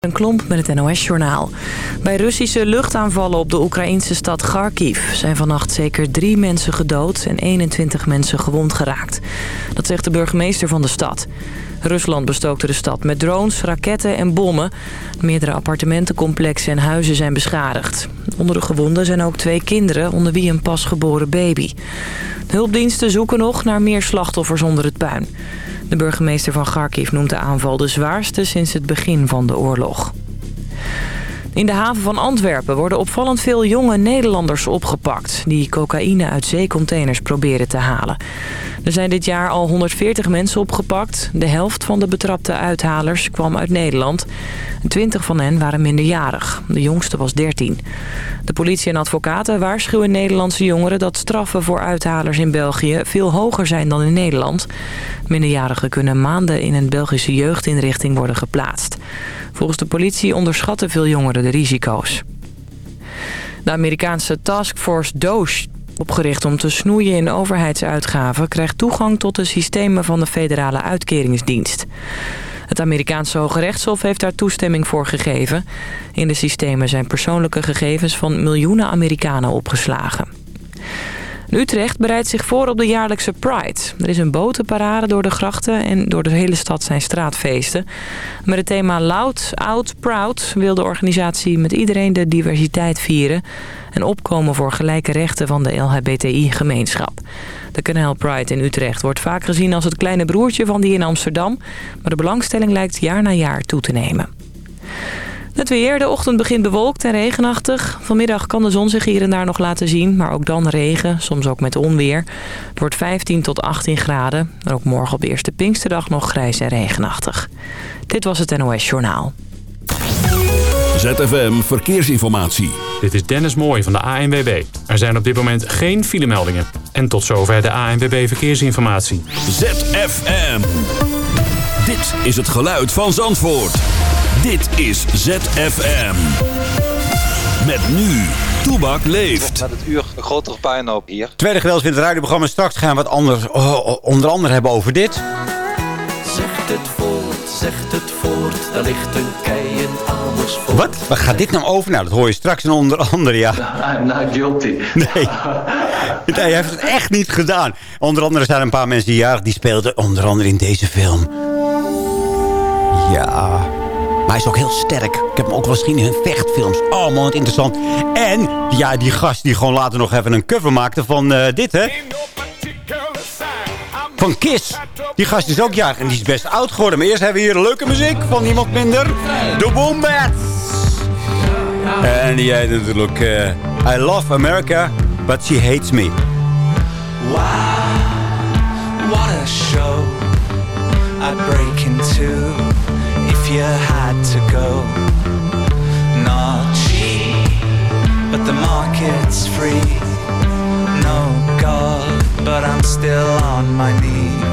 Een klomp met het NOS-journaal. Bij Russische luchtaanvallen op de Oekraïnse stad Kharkiv... zijn vannacht zeker drie mensen gedood en 21 mensen gewond geraakt. Dat zegt de burgemeester van de stad. Rusland bestookte de stad met drones, raketten en bommen. Meerdere appartementencomplexen en huizen zijn beschadigd. Onder de gewonden zijn ook twee kinderen, onder wie een pasgeboren baby. Hulpdiensten zoeken nog naar meer slachtoffers onder het puin. De burgemeester van Kharkiv noemt de aanval de zwaarste sinds het begin van de oorlog. In de haven van Antwerpen worden opvallend veel jonge Nederlanders opgepakt... die cocaïne uit zeecontainers proberen te halen. Er zijn dit jaar al 140 mensen opgepakt. De helft van de betrapte uithalers kwam uit Nederland. 20 van hen waren minderjarig. De jongste was 13. De politie en advocaten waarschuwen Nederlandse jongeren... dat straffen voor uithalers in België veel hoger zijn dan in Nederland. Minderjarigen kunnen maanden in een Belgische jeugdinrichting worden geplaatst. Volgens de politie onderschatten veel jongeren de risico's. De Amerikaanse taskforce DOGE opgericht om te snoeien in overheidsuitgaven... krijgt toegang tot de systemen van de federale uitkeringsdienst. Het Amerikaanse Hoge Rechtshof heeft daar toestemming voor gegeven. In de systemen zijn persoonlijke gegevens van miljoenen Amerikanen opgeslagen. Utrecht bereidt zich voor op de jaarlijkse Pride. Er is een botenparade door de grachten en door de hele stad zijn straatfeesten. Met het thema Loud, Out, Proud wil de organisatie met iedereen de diversiteit vieren... en opkomen voor gelijke rechten van de LHBTI-gemeenschap. De Canal Pride in Utrecht wordt vaak gezien als het kleine broertje van die in Amsterdam... maar de belangstelling lijkt jaar na jaar toe te nemen. Het weer. De ochtend begint bewolkt en regenachtig. Vanmiddag kan de zon zich hier en daar nog laten zien. Maar ook dan regen, soms ook met onweer. Het wordt 15 tot 18 graden. En ook morgen op de eerste Pinksterdag nog grijs en regenachtig. Dit was het NOS Journaal. ZFM Verkeersinformatie. Dit is Dennis Mooij van de ANWB. Er zijn op dit moment geen filemeldingen. En tot zover de ANWB Verkeersinformatie. ZFM. Dit is het geluid van Zandvoort. Dit is ZFM. Met nu, Toebak leeft. Met het uur een grotere puinhoop hier. Tweede gedeelte van het radioprogramma. Straks gaan we wat anders, oh, onder andere hebben over dit. Zegt het voort, zegt het voort, daar ligt een kei in Amersfoort. Wat? Waar gaat dit nou over? Nou, dat hoor je straks en onder andere, ja. I'm not guilty. Nee. nee, hij heeft het echt niet gedaan. Onder andere zijn er een paar mensen die jarig die speelden. Onder andere in deze film. Ja... Hij is ook heel sterk. Ik heb hem ook wel in vechtfilms. Oh interessant. En ja, die gast die gewoon later nog even een cover maakte van uh, dit, hè. Van Kiss. Die gast is ook jarig en die is best oud geworden. Maar eerst hebben we hier leuke muziek van niemand minder. De Wombats. En die heet natuurlijk... Uh, I love America, but she hates me. Wow, what a show I break into if you go. Not cheap, but the market's free. No God, but I'm still on my knees.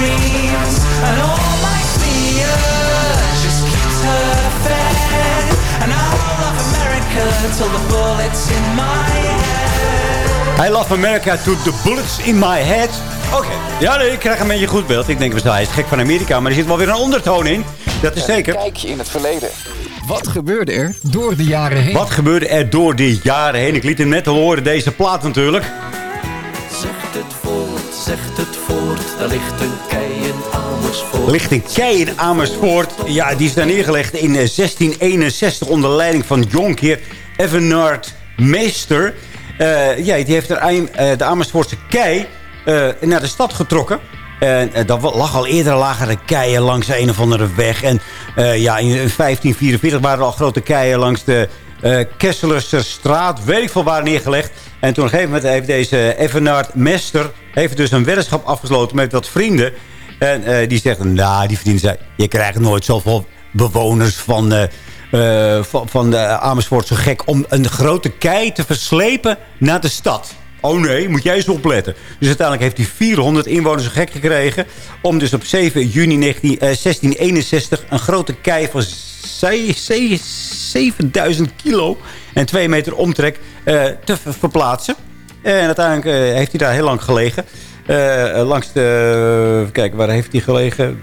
Dreams, and all my fear just keeps her fed. And I'll love America till the bullets in my head. I love America to the bullets in my head. Oké. Ja, nee, ik krijg een beetje goed beeld. Ik denk, hij is gek van Amerika, maar er zit wel weer een ondertoon in. Dat is zeker. Kijkje in het verleden. Wat gebeurde er door de jaren heen? Wat gebeurde er door die jaren heen? Ik liet hem net al horen, deze plaat natuurlijk. Zegt het voort, ligt een kei in Amersfoort. Er ligt een kei in Amersfoort. Ja, die is daar neergelegd in eh, 1661 onder leiding van jonkheer Evenard Meester. Eh, ja, die heeft eh, de Amersfoortse kei eh, naar de stad getrokken. En dat lag al eerder lagen er keien langs een of andere weg. En eh, ja, in 1544 waren er al grote keien langs de eh Kesselerse straat. Weet ik veel waar neergelegd. En toen op een gegeven moment heeft deze Evenard Mester... heeft dus een weddenschap afgesloten met wat vrienden. En eh, die zeggen, nou, die vrienden zei... je krijgt nooit zoveel bewoners van... eh, eh, van, van de Amersfoort zo gek om een grote kei te verslepen naar de stad. Oh nee, moet jij eens opletten. Dus uiteindelijk heeft hij 400 inwoners gek gekregen... om dus op 7 juni 19, eh, 1661 een grote kei van zee- zee- 7000 kilo... en 2 meter omtrek eh, te ver- verplaatsen. En uiteindelijk eh, heeft hij daar heel lang gelegen. Eh, langs de... kijken, waar heeft hij gelegen?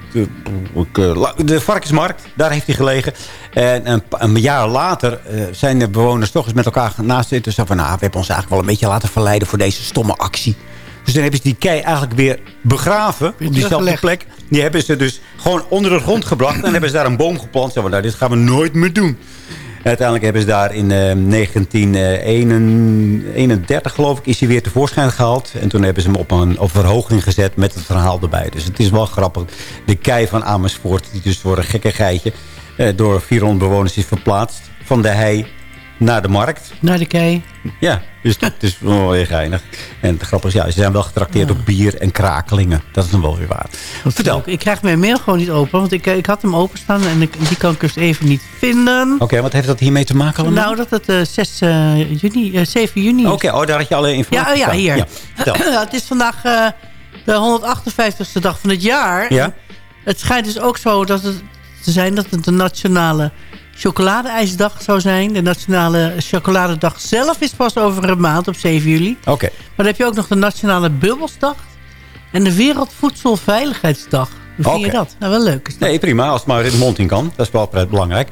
De, varkensmarkt, daar heeft hij gelegen. En een, een jaar later eh, zijn de bewoners toch eens met elkaar naast zitten. Zo van, nou, we hebben ons eigenlijk wel een beetje laten verleiden voor deze stomme actie. Dus dan hebben ze die kei eigenlijk weer begraven. Op diezelfde plek. Die hebben ze dus gewoon onder de grond gebracht. En hebben ze daar een boom geplant. Zo van, nou, dit gaan we nooit meer doen. Uiteindelijk hebben ze daar in eh, 1931, geloof ik, is hij weer tevoorschijn gehaald. En toen hebben ze hem op een op verhoging gezet met het verhaal erbij. Dus het is wel grappig. De kei van Amersfoort, die dus voor een gekkigheidje eh, door 400 bewoners is verplaatst. Van de hei naar de markt. Naar de kei. Ja, dus dat is wel weer geinig. En het grappige is, ja, ze zijn wel getrakteerd op bier en krakelingen. Dat is dan wel weer waar. Vertel. Oké, Ik krijg mijn mail gewoon niet open. Want ik, ik had hem openstaan en ik, die kan ik dus even niet vinden. wat heeft dat hiermee te maken allemaal? Nou, dat het eh 6 eh, juni, eh, 7 juni is. Oké, oh, daar had je alle Ja, informatie oh ja, hier. vertel. het is vandaag eh, de 158ste dag van het jaar. Ja? Het schijnt dus ook zo dat het te zijn dat het de nationale chocoladeijsdag zou zijn. De nationale chocoladedag zelf is pas over een maand op 7 juli. Oké. Maar dan heb je ook nog de nationale bubbelsdag en de Wereldvoedselveiligheidsdag. Hoe vind je dat? Nou, wel leuk. is dat. Nee, prima. Als het maar in de mond in kan. Dat is wel belangrijk.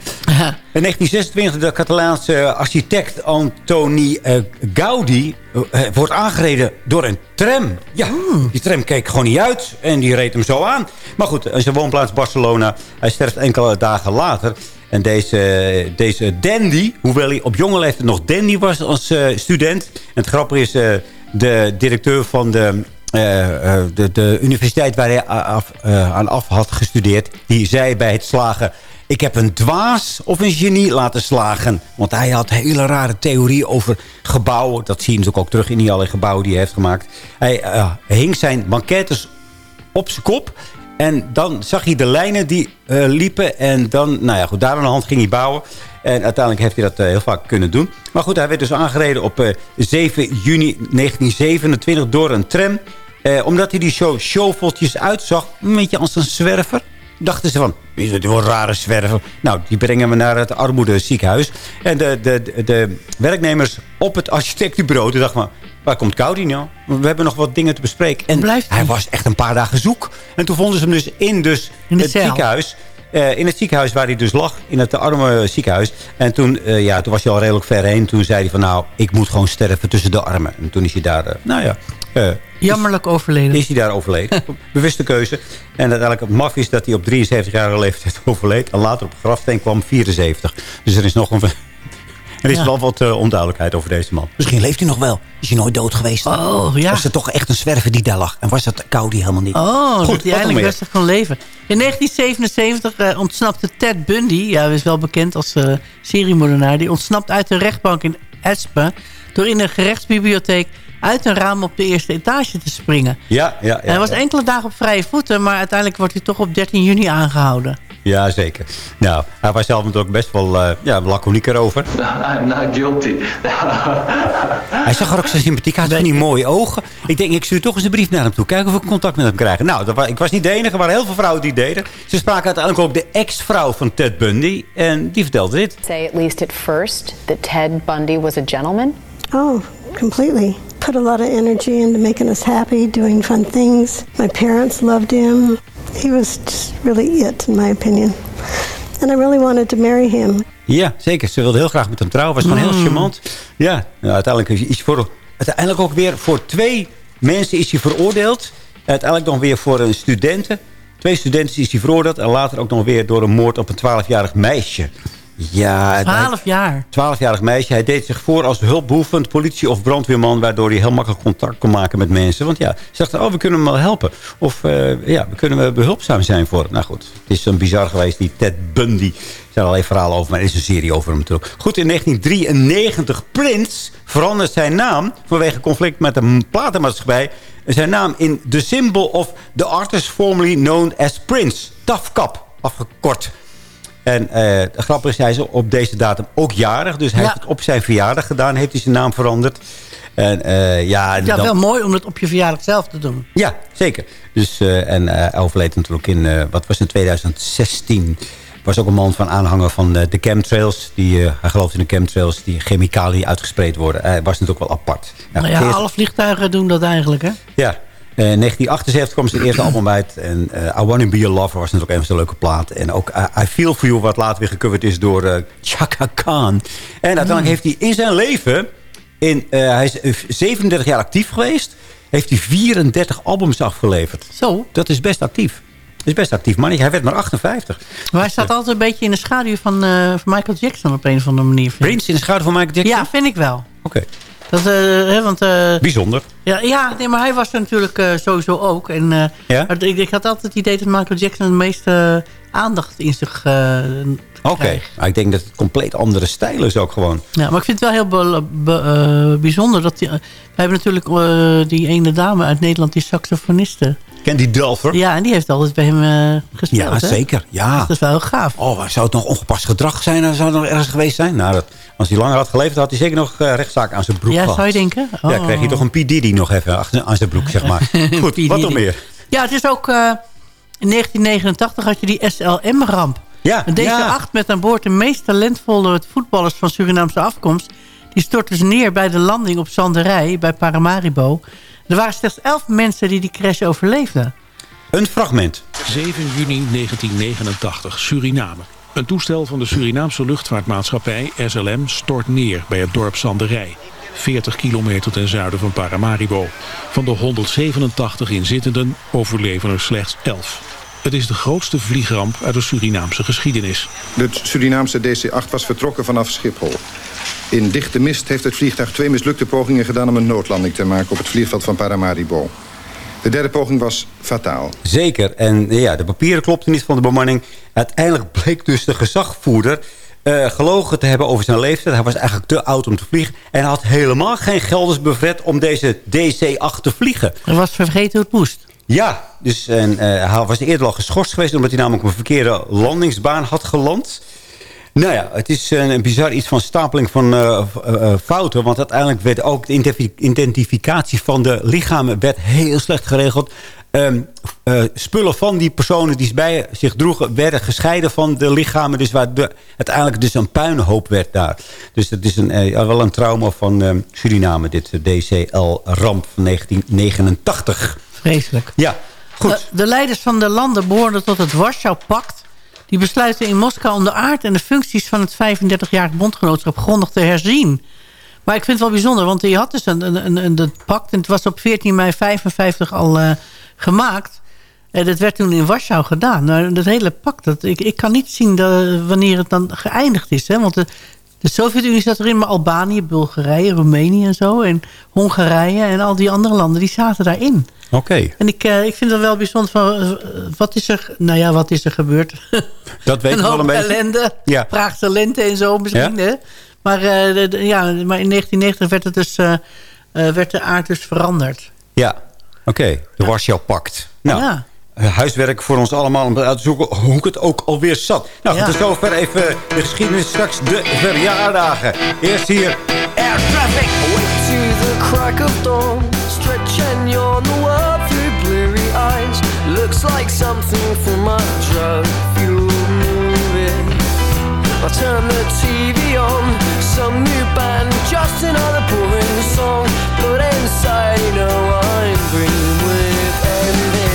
In 1926 de Catalaanse architect Antoni eh, Gaudi eh, wordt aangereden door een tram. Ja, die tram keek gewoon niet uit en die reed hem zo aan. Maar goed, in zijn woonplaats Barcelona. Hij sterft enkele dagen later. En deze, deze dandy, hoewel hij op jonge leeftijd nog dandy was als eh, student. En het grappige is, eh, de directeur van de eh, de, de universiteit waar hij af, aan af had gestudeerd... die zei bij het slagen... ik heb een dwaas of een genie laten slagen. Want hij had hele rare theorieën over gebouwen. Dat zie je natuurlijk ook terug in die allerlei gebouwen die hij heeft gemaakt. Hij hing zijn bankettes op zijn kop... En dan zag hij de lijnen die eh, liepen. En dan, nou ja, goed, daar aan de hand ging hij bouwen. En uiteindelijk heeft hij dat eh, heel vaak kunnen doen. Maar goed, hij werd dus aangereden op eh, 7 juni 1927 door een tram. Eh, omdat hij die shoveltjes uitzag, een beetje als een zwerver. Dachten ze van, is het wel een rare zwerver? Nou, die brengen we naar het armoedeziekenhuis. En de, de, de, de werknemers op het architectenbureau, die dachten van... waar komt nou? We hebben nog wat dingen te bespreken. En Blijft hij? was echt een paar dagen zoek. En toen vonden ze hem dus in dus In het cel. ziekenhuis. Eh, in het ziekenhuis waar hij dus lag. In het arme ziekenhuis. En toen, eh, ja, toen was hij al redelijk ver heen. Toen zei hij van nou, ik moet gewoon sterven tussen de armen. En toen is hij daar, eh, nou ja... Jammerlijk overleden. is hij daar overleden. Bewuste keuze. En uiteindelijk het maf is dat hij op 73-jarige leeftijd overleed. En later op grafsteen kwam 74. Dus er is nog een... Er is Ja. wel wat eh, onduidelijkheid over deze man. Misschien leeft hij nog wel. Is hij nooit dood geweest? Oh, ja. Was het toch echt een zwerver die daar lag? En was dat Cody helemaal niet? Oh, Goed, dat hij eindelijk rustig kon leven. In 1977 eh, ontsnapte Ted Bundy, ja, hij is wel bekend als eh seriemoordenaar... die ontsnapt uit de rechtbank in Espen... door in een gerechtsbibliotheek uit een raam op de eerste etage te springen. Ja, ja, ja. hij was enkele dagen op vrije voeten... maar uiteindelijk wordt hij toch op 13 juni aangehouden. Ja, zeker. Nou, hij was zelf natuurlijk best wel eh ja, laconiek erover. I'm not guilty. Hij zag er ook zo sympathiek uit. Van die mooie ogen. Ik denk, ik stuur toch eens een brief naar hem toe. Kijken of ik contact met hem krijg. Nou, dat ik was niet de enige. Er waren heel veel vrouwen die het deden. Ze spraken uiteindelijk ook de ex-vrouw van Ted Bundy. En die vertelde dit. say, at least at first, that Ted Bundy was a gentleman? Oh, completely. Put a lot of energy into making us happy, doing fun things. My parents loved him. He was just really it, in my opinion. And I really wanted to marry him. Ja, zeker. Ze wilde heel graag met hem trouwen. Was gewoon heel charmant. Ja, nou, uiteindelijk is hij voor, uiteindelijk ook weer voor twee mensen is hij veroordeeld. Uiteindelijk nog weer voor een studenten. Twee studenten is hij veroordeeld. En later ook nog weer door een moord op een 12-jarig meisje. Ja, 12 jaar. 12-jarig meisje. Hij deed zich voor als hulpbehoevend politie- of brandweerman... waardoor hij heel makkelijk contact kon maken met mensen. Want ja, ze dachten, oh, we kunnen hem wel helpen. Of eh, ja, we kunnen behulpzaam zijn voor hem. Nou goed, het is een bizar geweest, die Ted Bundy. Er zijn allerlei verhalen over, maar er is een serie over hem natuurlijk. Goed, in 1993, Prince verandert zijn naam... vanwege conflict met de platenmaatschappij... zijn naam in The Symbol of the Artist Formerly Known as Prince. Tafkap, afgekort. En eh de grap is, hij is op deze datum ook jarig. Dus hij Ja. heeft het op zijn verjaardag gedaan. Heeft hij zijn naam veranderd. En eh, ja, Ja, dan- wel mooi om het op je verjaardag zelf te doen. ja, zeker. Dus, eh, en hij overleed natuurlijk in, wat was het, 2016. Was ook een man van aanhanger van de chemtrails. Die, hij gelooft in de chemtrails die chemicaliën uitgespreid worden. Hij was natuurlijk wel apart. Ja, Nou ja, alle vliegtuigen doen dat eigenlijk, hè? ja. Eh, In 1978 kwam zijn eerste album uit. En eh, I Wanna Be Your Lover was natuurlijk een van leuke plaat. En ook eh, I Feel For You, wat later weer gecoverd is door eh, Chaka Khan. En uiteindelijk heeft hij in zijn leven... In, eh, hij is eh, 37 jaar actief geweest. Heeft hij 34 albums afgeleverd. Zo. Dat is best actief. Dat is best actief, man. Hij werd maar 58. Maar hij staat altijd een beetje in de schaduw van, eh, van Michael Jackson op een of andere manier. Prince in de schouder van Michael Jackson? Ja, vind ik wel. Oké. Dat, eh, hè, want, eh, Bijzonder. ja, ja nee, maar hij was er natuurlijk eh, sowieso ook. En, Ja? ik, ik had altijd het idee dat Michael Jackson de meeste aandacht in zich Oké. Maar ik denk dat het compleet andere stijl is ook gewoon. Ja, maar ik vind het wel heel be- be- eh, bijzonder. Dat die, eh, we hebben natuurlijk eh, die ene dame uit Nederland, die saxofoniste. Candy Dulfer? Ja, en die heeft altijd bij hem eh, gespeeld. Ja, hè? zeker. Ja. Dat is wel heel gaaf. Oh, zou het nog ongepast gedrag zijn? Zou het nog ergens geweest zijn? Nou, dat, als hij langer had geleefd, had hij zeker nog rechtszaak aan zijn broek Ja, gehad. zou je denken? Ja, Oh. kreeg hij toch een P. Diddy nog even achter, aan zijn broek, zeg maar. Goed, wat nog meer? Ja, het is ook... eh, in 1989 had je die SLM-ramp. Ja, En Deze ja. acht met aan boord de meest talentvolle voetballers van Surinaamse afkomst... die stortten ze neer bij de landing op Zanderij bij Paramaribo. Er waren slechts elf mensen die die crash overleefden. Een fragment. 7 juni 1989, Suriname. Een toestel van de Surinaamse luchtvaartmaatschappij SLM stort neer bij het dorp Sanderij. 40 kilometer ten zuiden van Paramaribo. Van de 187 inzittenden overleven er slechts 11. Het is de grootste vliegramp uit de Surinaamse geschiedenis. De Surinaamse DC-8 was vertrokken vanaf Schiphol. In dichte mist heeft het vliegtuig twee mislukte pogingen gedaan... om een noodlanding te maken op het vliegveld van Paramaribo. De derde poging was fataal. Zeker. En ja, de papieren klopten niet van de bemanning. Uiteindelijk bleek dus de gezagvoerder... eh, gelogen te hebben over zijn leeftijd. Hij was eigenlijk te oud om te vliegen. En hij had helemaal geen gelders bevret om deze DC-8 te vliegen. Er was vergeten hoe het moest. Ja, dus en, eh, hij was eerder al geschorst geweest... omdat hij namelijk op een verkeerde landingsbaan had geland. Nou ja, het is een, bizar iets van stapeling van uh, fouten. Want uiteindelijk werd ook de identificatie van de lichamen werd heel slecht geregeld. Uh, spullen van die personen die bij zich droegen... werden gescheiden van de lichamen. Dus waar de, uiteindelijk dus een puinhoop werd daar. Dus dat is een, wel een trauma van uh, Suriname. Dit DCL-ramp van 1989. Vreselijk. Ja, goed. De, de, leiders van de landen behoorden tot het Warschau-pact. Die besluiten in Moskou om de aard en de functies... van het 35-jarig bondgenootschap grondig te herzien... Maar ik vind het wel bijzonder, want je had dus een, een, een, een, pact... en het was op 14 mei 55 al uh, gemaakt. En dat werd toen in Warschau gedaan. Nou, dat hele pact, dat, ik, ik kan niet zien dat, wanneer het dan geëindigd is. Hè? Want de, de Sovjet-Unie zat erin, maar Albanië, Bulgarije, Roemenië en zo... en Hongarije en al die andere landen, die zaten daarin. Oké. Okay. En ik, uh, ik vind het wel bijzonder van... wat is er... Nou ja, wat is er gebeurd? Dat weet ik wel een beetje. ellende. Ja. Praagse lente en zo misschien, Ja? hè? Maar, uh, de, de, ja, maar in 1990 werd, het dus, uh, uh, werd de aard dus veranderd. Ja, oké. Okay. De Warschau-pact. Nou, ja. huiswerk voor ons allemaal om uit te zoeken hoe het ook alweer zat. Nou, ja. tot zover even de geschiedenis. Straks de verjaardagen. Eerst hier Air Traffic. Wait to the crack of dawn. Yawn the world through blurry eyes. Looks like something from a drug fueled movie. I'll turn the TV on Some new band, just another boring song But inside you know I'm green with envy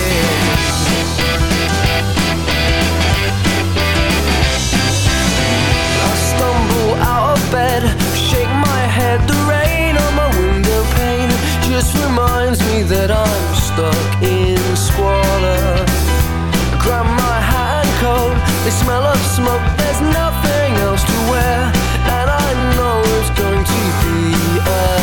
I stumble out of bed Just reminds me that I'm stuck in squalor. I grab my hat and coat They smell of smoke, there's nothing else to wear. And I know it's going to be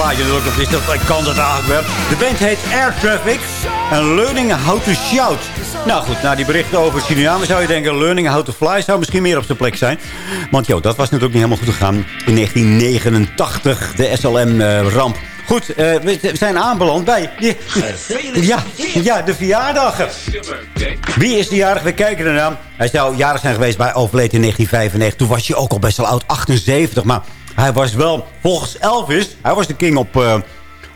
plaatje natuurlijk. Of is dat, ik kan dat eigenlijk wel. De band heet Air Traffic. En Learning How to Shout. Nou goed, na die berichten over Suriname zou je denken... Learning How to Fly zou misschien meer op zijn plek zijn. Want joh, dat was natuurlijk niet helemaal goed gegaan. In 1989, de SLM-ramp. Goed, uh, we zijn aanbeland bij... Die, ja, ja, de verjaardagen. Wie is de jarig? We kijken ernaar. Hij zou jarig zijn geweest bij overleden in 1995. Toen was hij ook al best wel oud, 78. Maar hij was wel, volgens Elvis... Hij was de king op, uh,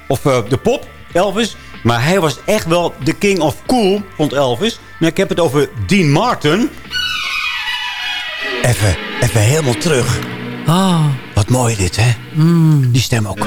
of, uh, de pop, Elvis. Maar hij was echt wel de king of cool, vond Elvis. Nou, ik heb het over Dean Martin. Even, even helemaal terug. Oh. Wat mooi dit, hè? Mm. Die stem ook.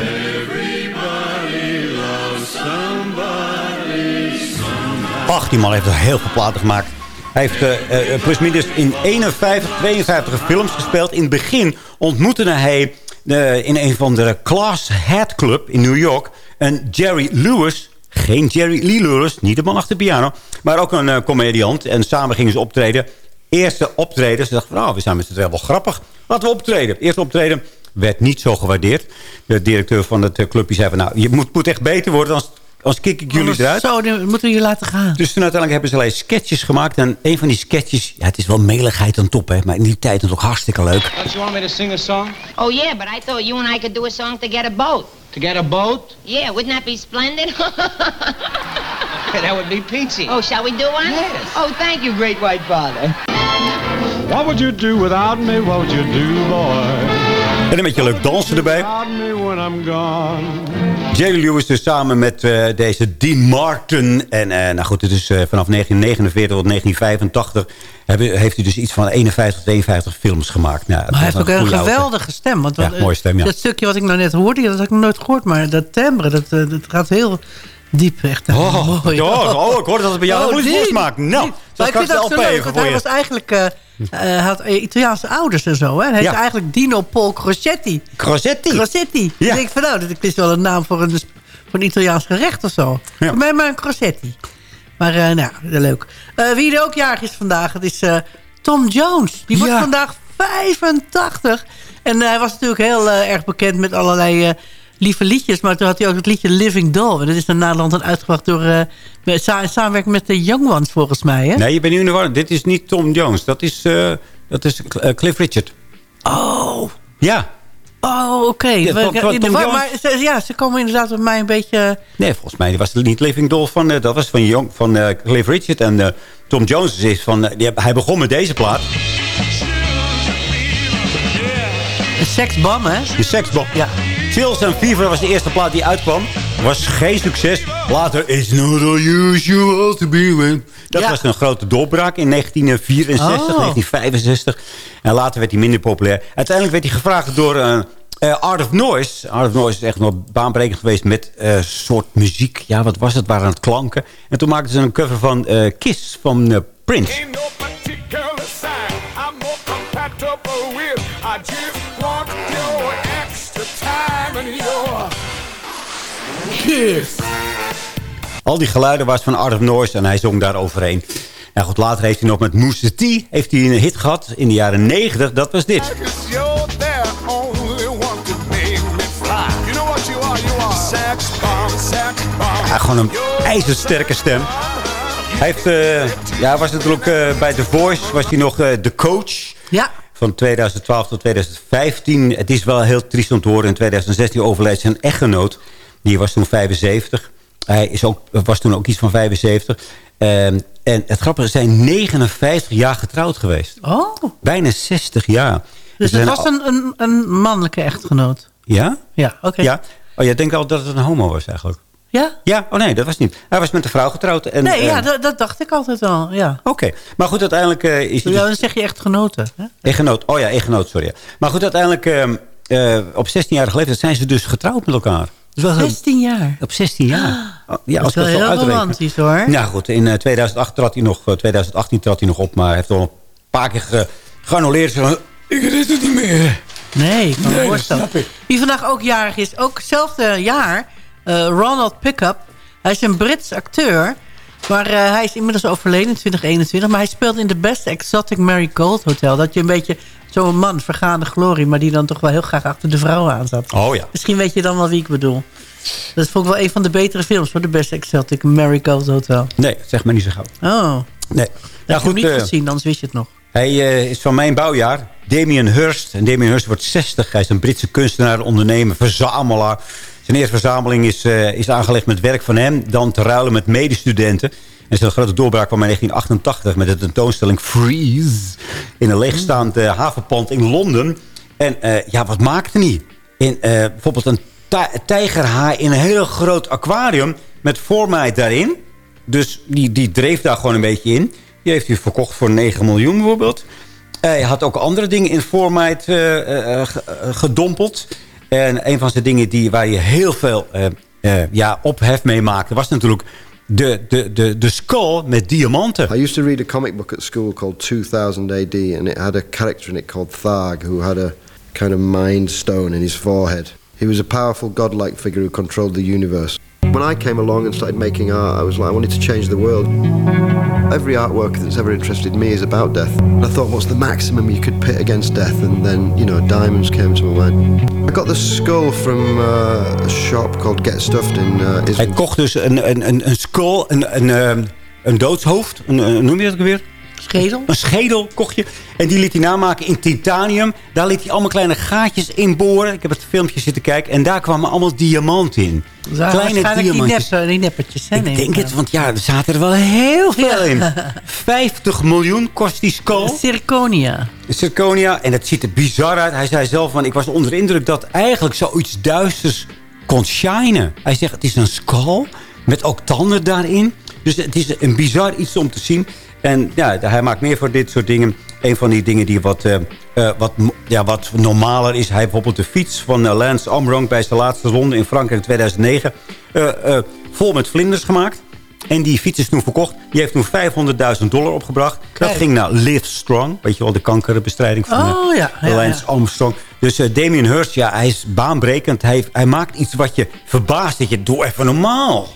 Ach, die man heeft er heel veel platen gemaakt. Hij heeft uh, uh, plusminus in 51, 52 films gespeeld. In het begin ontmoette hij uh, in een van de Class Head Club in New York... een Jerry Lewis... Geen Jerry Lee Lewis, niet de man achter de piano... maar ook een comediant. En samen gingen ze optreden. Eerste optreden, ze dachten nou, we zijn met z'n tweeën wel grappig. Laten we optreden. Eerste optreden werd niet zo gewaardeerd. De directeur van het clubje zei van... nou, je moet, moet echt beter worden... dan als kik ik jullie eruit. Zo, dan moeten we je laten gaan. Dus toen uiteindelijk hebben ze alleen sketches gemaakt. En een van die sketches, ja, het is wel meligheid aan top, hè. Maar in die tijd was het ook hartstikke leuk. Don't you want me to sing a song? Oh, yeah, but I thought you and I could do a song to get a boat. To get a boat? Yeah, wouldn't that be splendid? that would be peachy. oh, shall we do one? Yes. Oh, thank you, great white father. What would you do without me? What would you do, boy? En een beetje leuk dansen erbij. Jerry Lewis dus samen met eh, deze Dean Martin. En eh, nou goed, het is eh, vanaf 1949 tot 1985... Hebben, heeft hij dus iets van 51, 52 films gemaakt. Nou, Maar hij heeft ook een geweldige stem. Want, Ja, mooie stem, ja. Dat stukje wat ik nou net hoorde, dat had ik nog nooit gehoord. Maar dat timbre, dat, dat gaat heel diep. Echt Oh, mooi. ja, oh, ik hoorde dat het bij jou Oh, moest maken. Nou, diep. Maar ik vind het ook zo leuk, want hij was eigenlijk... eh, had eh, Italiaanse ouders en zo. Hè? Hij heette Ja. eigenlijk Dino Paul Crocetti. Crocetti? Crocetti. Ja. Ik denk van nou, dit is wel een naam voor een, voor een Italiaans gerecht of zo. Ja. Voor mij maar een Crocetti. Maar eh, nou, leuk. Wie er ook jarig is vandaag, het is Tom Jones. Die wordt Ja. vandaag 85. En hij was natuurlijk heel erg bekend met allerlei lieve liedjes. Maar toen had hij ook het liedje Living Doll. En dat is naar Nederland uitgebracht door... eh, met, sa- in samenwerking met de Young Ones volgens mij. Hè? Nee, je bent nu in de war. Dit is niet Tom Jones. Dat is, eh, dat is eh, Cliff Richard. Oh, Ja. oh oké. Ja, in de war, Jones- ja, ze komen inderdaad bij mij een beetje... Nee, volgens mij was het niet Living Doll van... dat was van, Jong, van Cliff Richard. En Tom Jones is van... die, hij begon met deze plaat. Een seksbam, hè? De Sexbomb. Ja. Chills and Fever was de eerste plaat die uitkwam. Was geen succes. Later is not unusual to be with. Dat Ja. was een grote doorbraak in 1964, Oh. 1965. En later werd hij minder populair. Uiteindelijk werd hij gevraagd door eh, eh, Art of Noise. Art of Noise is echt wel baanbrekend geweest met eh soort muziek. Ja, wat was het? Waren het klanken. En toen maakten ze een cover van eh, Kiss van eh, Prince. Kiss. Al die geluiden was van Art of Noise en hij zong daar overheen. En goed, later heeft hij nog met Mousse T heeft hij een hit gehad in de jaren 90. Dat was dit. Cause you're the only one to make me fly. You know what you are? You are sex bomb, sex bomb. Ja, gewoon een ijzersterke stem. Hij heeft, eh, ja, was natuurlijk eh, bij The Voice, was hij nog eh, de coach. Ja. Van 2012 tot 2015. Het is wel heel triest om te horen. In 2016 overleed zijn echtgenoot. Die was toen 75. Hij is ook, was toen ook iets van 75. Ehm, en het grappige is, ze zijn 59 jaar getrouwd geweest. Oh, Bijna 60 jaar. dus het was al- een, een, een mannelijke echtgenoot. Ja? Ja, oké. Ja? Oh, jij denkt al dat het een homo was eigenlijk? Ja? Ja? Oh nee, dat was niet. Hij was met een vrouw getrouwd. En, Nee, ja, eh, dat, dacht ik altijd al, ja. Oké. Maar goed, uiteindelijk eh, is Ja, dus dan zeg je echtgenoten. Hè? Echtgenoot. Oh ja, echtgenoot, sorry. Maar goed, uiteindelijk ehm, eh, op 16-jarige leeftijd zijn ze dus getrouwd met elkaar. Dus wel heel- 16 jaar. Op 16 jaar. Oh, ja, dat is wel heel uitreken. romantisch, hoor. Ja, goed. In eh, 2008 trad hij nog, eh, 2018 trad hij nog op, maar hij heeft al een paar keer ge, geannuleerd. Zo, ik red het niet meer. Nee, ik kan me Nee, snap ik. Wie vandaag ook jarig is, ook hetzelfde jaar, eh, Ronald Pickup. Hij is een Brits acteur, maar eh, hij is inmiddels overleden in 2021. Maar hij speelt in de beste Exotic Marigold Hotel. Dat je een beetje zo'n man, vergaande glorie... maar die dan toch wel heel graag achter de vrouwen aan zat. Oh ja. Misschien weet je dan wel wie ik bedoel. Dat vond ik wel een van de betere films voor de beste Exotic Marigold Hotel. Nee, zeg maar niet zo gauw. Oh, Nee. ja, Ja, goed, niet eh, gezien, anders wist je het nog. Hij eh, is van mijn bouwjaar. Damien Hirst. En Damien Hirst wordt 60. Hij is een Britse kunstenaar, ondernemer, verzamelaar. Zijn eerste verzameling is, eh, is aangelegd met werk van hem. Dan te ruilen met medestudenten. En zijn grote doorbraak kwam in 1988 met de tentoonstelling Freeze. In een leegstaand eh, havenpand in Londen. En eh, ja, wat maakte hij? In, bijvoorbeeld een ti- tijgerhaai in een heel groot aquarium met voormijt daarin. Dus die, die dreef daar gewoon een beetje in. Die heeft hij verkocht voor 9 miljoen bijvoorbeeld. Hij had ook andere dingen in eh, gedompeld. En een van zijn dingen die, waar je heel veel eh, eh, ja, ophef mee maakte... was natuurlijk de, de, de, de skull met diamanten. I used to read a comic book at school called 2000 AD, and it had a character in it called Tharg, who had a kind of mind stone in his forehead. He was a powerful godlike figure who controlled the universe. When I came along and started making art, I was like, I wanted to change the world. every artwork that's ever interested me is about death. And I thought, what's the maximum you could pit against death? And then, you know, diamonds came to my mind. I got the skull from uh, a shop called Get Stuffed in uh, Hij Israel. kocht dus een, een, een, een skull, een, een, ehm, een doodshoofd. Een, een- noem je dat ook weer? Schedel? Een schedel kocht je. En die liet hij namaken in titanium. Daar liet hij allemaal kleine gaatjes in boren. Ik heb het filmpje zitten kijken. En daar kwamen allemaal diamanten in. Kleine die, diamantjes. die neppertjes. Hè, Ik denk het, want ja, er zaten er wel heel veel in. 50 miljoen kost die skull. Zirconia. Zirconia. En het ziet er bizar uit. Hij zei zelf van, ik was onder de indruk dat eigenlijk zoiets duisters kon shinen. Hij zegt, het is een skull met ook tanden daarin. Dus het is een bizar iets om te zien. En ja, hij maakt meer voor dit soort dingen. Een van die dingen die wat, eh, eh, wat, ja, wat normaler is. Hij bijvoorbeeld de fiets van eh, Lance Armstrong... bij zijn laatste ronde in Frankrijk in 2009... eh, eh, vol met vlinders gemaakt. En die fiets is toen verkocht. Die heeft toen 500.000 dollar opgebracht. Dat ging naar Live Strong. Weet je wel, de kankerbestrijding van Oh, ja, ja, Lance Armstrong. Dus Damien Hirst, ja, hij is baanbrekend. Hij, hij maakt iets wat je verbaast. Dat je, doe even normaal.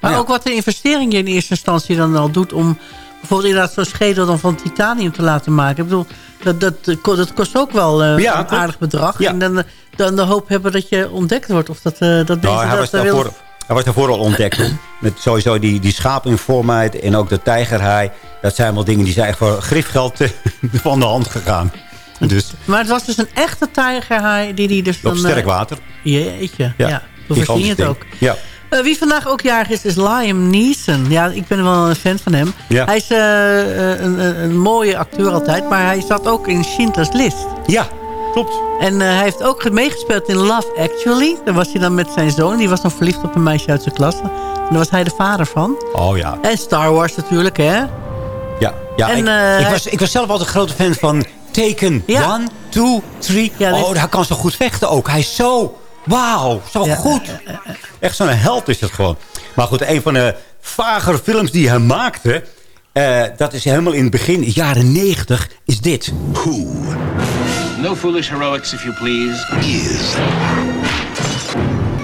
Maar ook wat de investering je in eerste instantie dan al doet... om bijvoorbeeld inderdaad zo'n schedel dan van titanium te laten maken. Ik bedoel, dat, dat, dat kost ook wel eh, Ja, een aardig bedrag. Ja. En dan, eh, dan de hoop hebben dat je ontdekt wordt. Of dat, eh dat Nou, hij, was eh, daarvoor, hij was daarvoor al ontdekt. Met sowieso die, die schaafinformheid en ook de tijgerhaai. Dat zijn wel dingen die zijn voor griefgeld eh, van de hand gegaan. Dus Maar het was dus een echte tijgerhaai die die dus op dan... sterk eh, water. Jeetje, ja. Ja, je het ook. Ja. Eh, wie vandaag ook jarig is, is Liam Neeson. Ja, ik ben wel een fan van hem. Ja. Hij is eh, een, een, een mooie acteur altijd, maar hij zat ook in Schindler's List. Ja, klopt. En hij heeft ook meegespeeld in Love Actually. Daar was hij dan met zijn zoon. Die was nog verliefd op een meisje uit zijn klas. En daar was hij de vader van. Oh ja. En Star Wars natuurlijk, hè? Ja, ja En, ik, ik, was, ik was zelf altijd een grote fan van Taken. Ja. One, two, three. Ja, oh, hij kan zo goed vechten ook. Hij is zo... Wauw, zo Ja, goed. Echt zo'n held is het gewoon. Maar goed, een van de vagere films die hij maakte... eh, dat is helemaal in het begin, jaren 90, is dit. Who? No foolish heroics, if you please. Is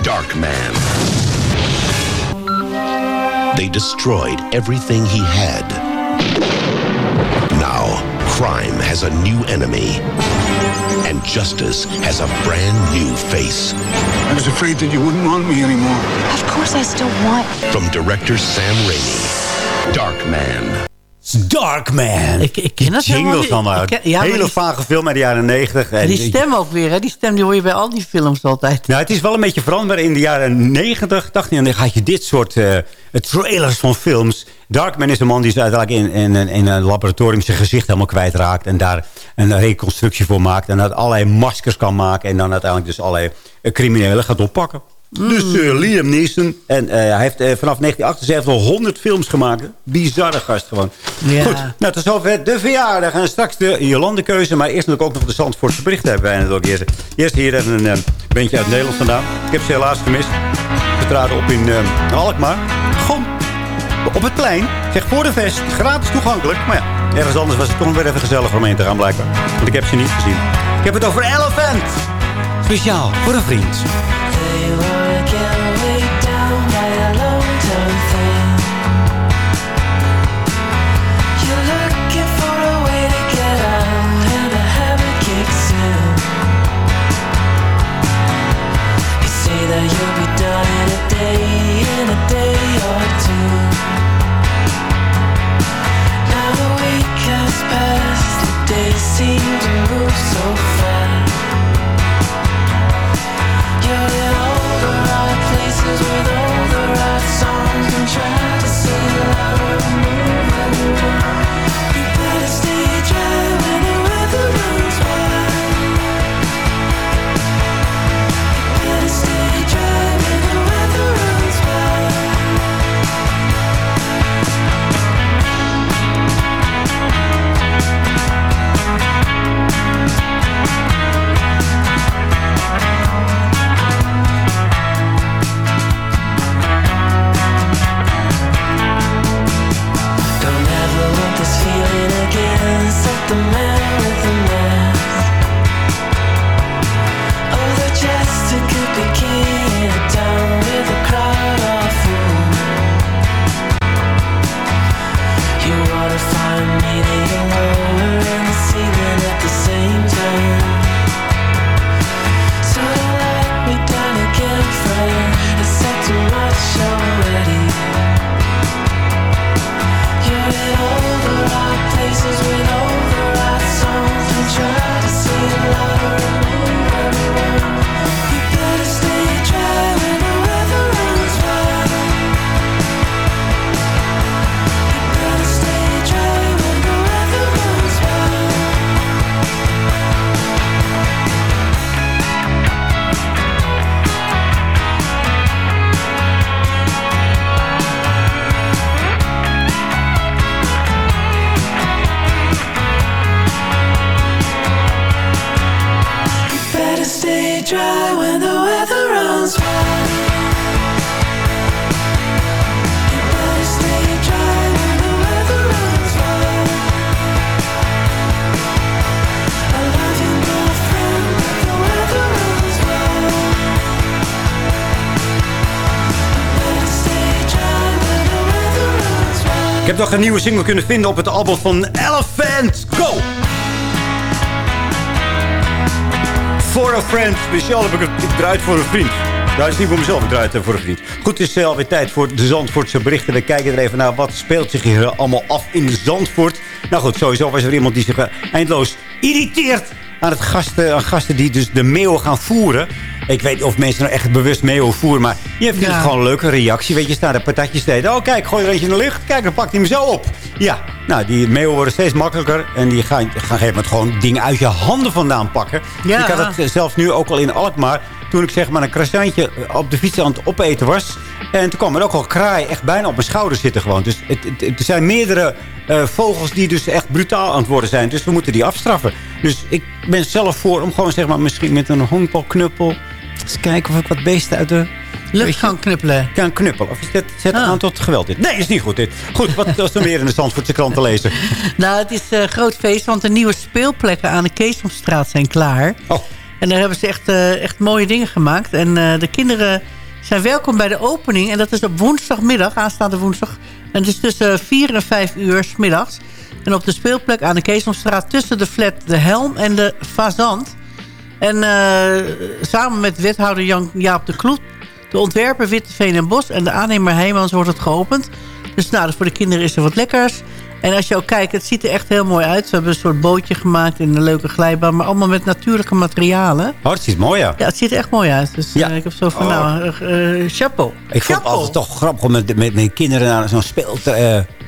Darkman. They destroyed everything he had. Now, crime has a new enemy. And justice has a brand new face. I was afraid that you wouldn't want me anymore. Of course I still want. From director Sam Raimi. Darkman. Darkman. Ik, ik ken het helemaal niet. ken- ja, Hele die- vage film uit de jaren 90. En die stem ook weer, hè? Die stem die hoor je bij al die films altijd. Nou, het is wel een beetje veranderd. In de jaren 90, dacht ik, dan had je dit soort eh, trailers van films. Darkman is een man die is uiteindelijk in, in, in, in een laboratorium zijn gezicht helemaal kwijtraakt. En daar een reconstructie voor maakt. En dat allerlei maskers kan maken. En dan uiteindelijk dus allerlei eh, criminelen gaat oppakken. Dus eh, Liam Neeson. En eh, hij heeft eh, vanaf 1978 al 100 films gemaakt. Bizarre gast gewoon. Ja. Goed, nou tot zover de verjaardag. En straks de Jolandekeuze. Maar eerst natuurlijk ook nog de Zandvoortse berichten hebben wij natuurlijk eerst. Eerst hier even een bandje uit Nederland vandaan. Ik heb ze helaas gemist. Ze traden op in Alkmaar. Gewoon op het plein. Zeg voor de vest. Gratis toegankelijk. Maar ja, ergens anders was het toch weer even gezellig om heen te gaan blijkbaar. Want ik heb ze niet gezien. Ik heb het over Elephant. Speciaal voor een vriend. When the weather. Ik heb nog een nieuwe single kunnen vinden op het album van Elephant. Go! For a friend. Speciaal heb ik het draait voor een vriend. Dat is niet voor mezelf, ik eh, voor een vriend. Goed, het is alweer tijd voor de Zandvoortse berichten. We kijken er even naar wat speelt zich hier allemaal af in Zandvoort. Nou goed, sowieso was er iemand die zich eh, eindeloos irriteert aan, het gasten, aan gasten die dus de meeuwen gaan voeren. Ik weet niet of mensen nou echt bewust meeuwen voeren, maar je vindt het gewoon een leuke reactie. Weet je, staan er patatjes te eten. Oh kijk, gooi er eentje in de lucht. Kijk, dan pakt hij hem zo op. Ja, nou, die meeuwen worden steeds makkelijker. En die gaan, gaan op een gegeven moment gewoon dingen uit je handen vandaan pakken. Ja. Ik had het eh, zelfs nu ook al in Alkmaar. Toen ik zeg maar een croissantje op de fiets aan het opeten was. En toen kwam er ook al kraai echt bijna op mijn schouder zitten gewoon. Dus het, het- het- er zijn meerdere eh, vogels die dus echt brutaal aan het worden zijn. Dus we moeten die afstraffen. Dus ik ben zelf voor om gewoon zeg maar misschien met een honkbalknuppel... eens kijken of ik wat beesten uit de... Lucht gaan knuppelen. Kan knuppelen. Of is dit, zet Ah. aan tot geweld dit? Nee, is niet goed dit. Goed, wat was er meer in de Zandvoortse krant te lezen? Nou, het is een groot feest, want de nieuwe speelplekken aan de Keesomstraat zijn klaar. Oh. En daar hebben ze echt, eh, echt mooie dingen gemaakt. En eh, de kinderen zijn welkom bij de opening. En dat is op woensdagmiddag, aanstaande woensdag. En het is tussen 4 en 5 uur 's middags. En op de speelplek aan de Keesomstraat tussen de flat De Helm en de Fazant. En eh, samen met wethouder Jan, Jaap de Kloet, de ontwerper Witteveen en Bos en de aannemer Heijmans wordt het geopend. Dus nou, dus voor de kinderen is er wat lekkers. En als je ook kijkt, het ziet er echt heel mooi uit. Ze hebben een soort bootje gemaakt in een leuke glijbaan. Maar allemaal met natuurlijke materialen. Oh, dat ziet mooi uit. Ja, het ziet er echt mooi uit. Dus Ja. eh, ik heb zo van, Oh. nou, eh, eh, chapeau. Ik vond het altijd toch grappig om met, met, met kinderen naar zo'n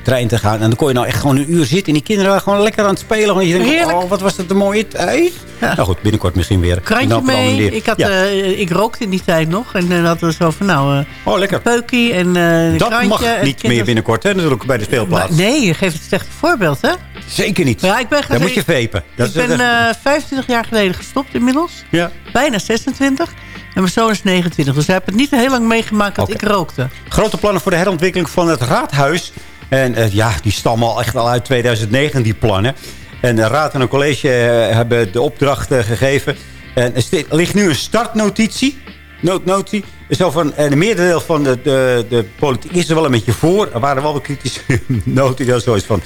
speeltrein te gaan. En dan kon je nou echt gewoon een uur zitten. En die kinderen waren gewoon lekker aan het spelen. Want je denkt, Heerlijk. oh, wat was dat een mooie tijd. Nou goed, binnenkort misschien weer. Krantje mee. Ik, had, Ja. eh, ik rookte in die tijd nog. En dan hadden we zo van, nou, eh oh, lekker. peukie en eh dat krantje. mag niet meer binnenkort, hè, natuurlijk, bij de speelplaats. Maar nee, je geeft het slechte voorbeeld, hè? Zeker niet. Ja, ik ben Dan moet je vepen. Dat ik is ben eh 25 jaar geleden gestopt inmiddels. Ja. Bijna 26. En mijn zoon is 29. Dus hij heeft het niet heel lang meegemaakt dat ik rookte. Grote plannen voor de herontwikkeling van het raadhuis. En eh, ja, die stammen al echt al uit 2009, die plannen. En de raad en een college eh, hebben de opdracht eh, gegeven. En er ligt nu een startnotitie. Noodnotie. Zo van, en een meerdere van de, de, de politiek is er wel een beetje voor. Er waren wel kritische noten. Die zoiets van,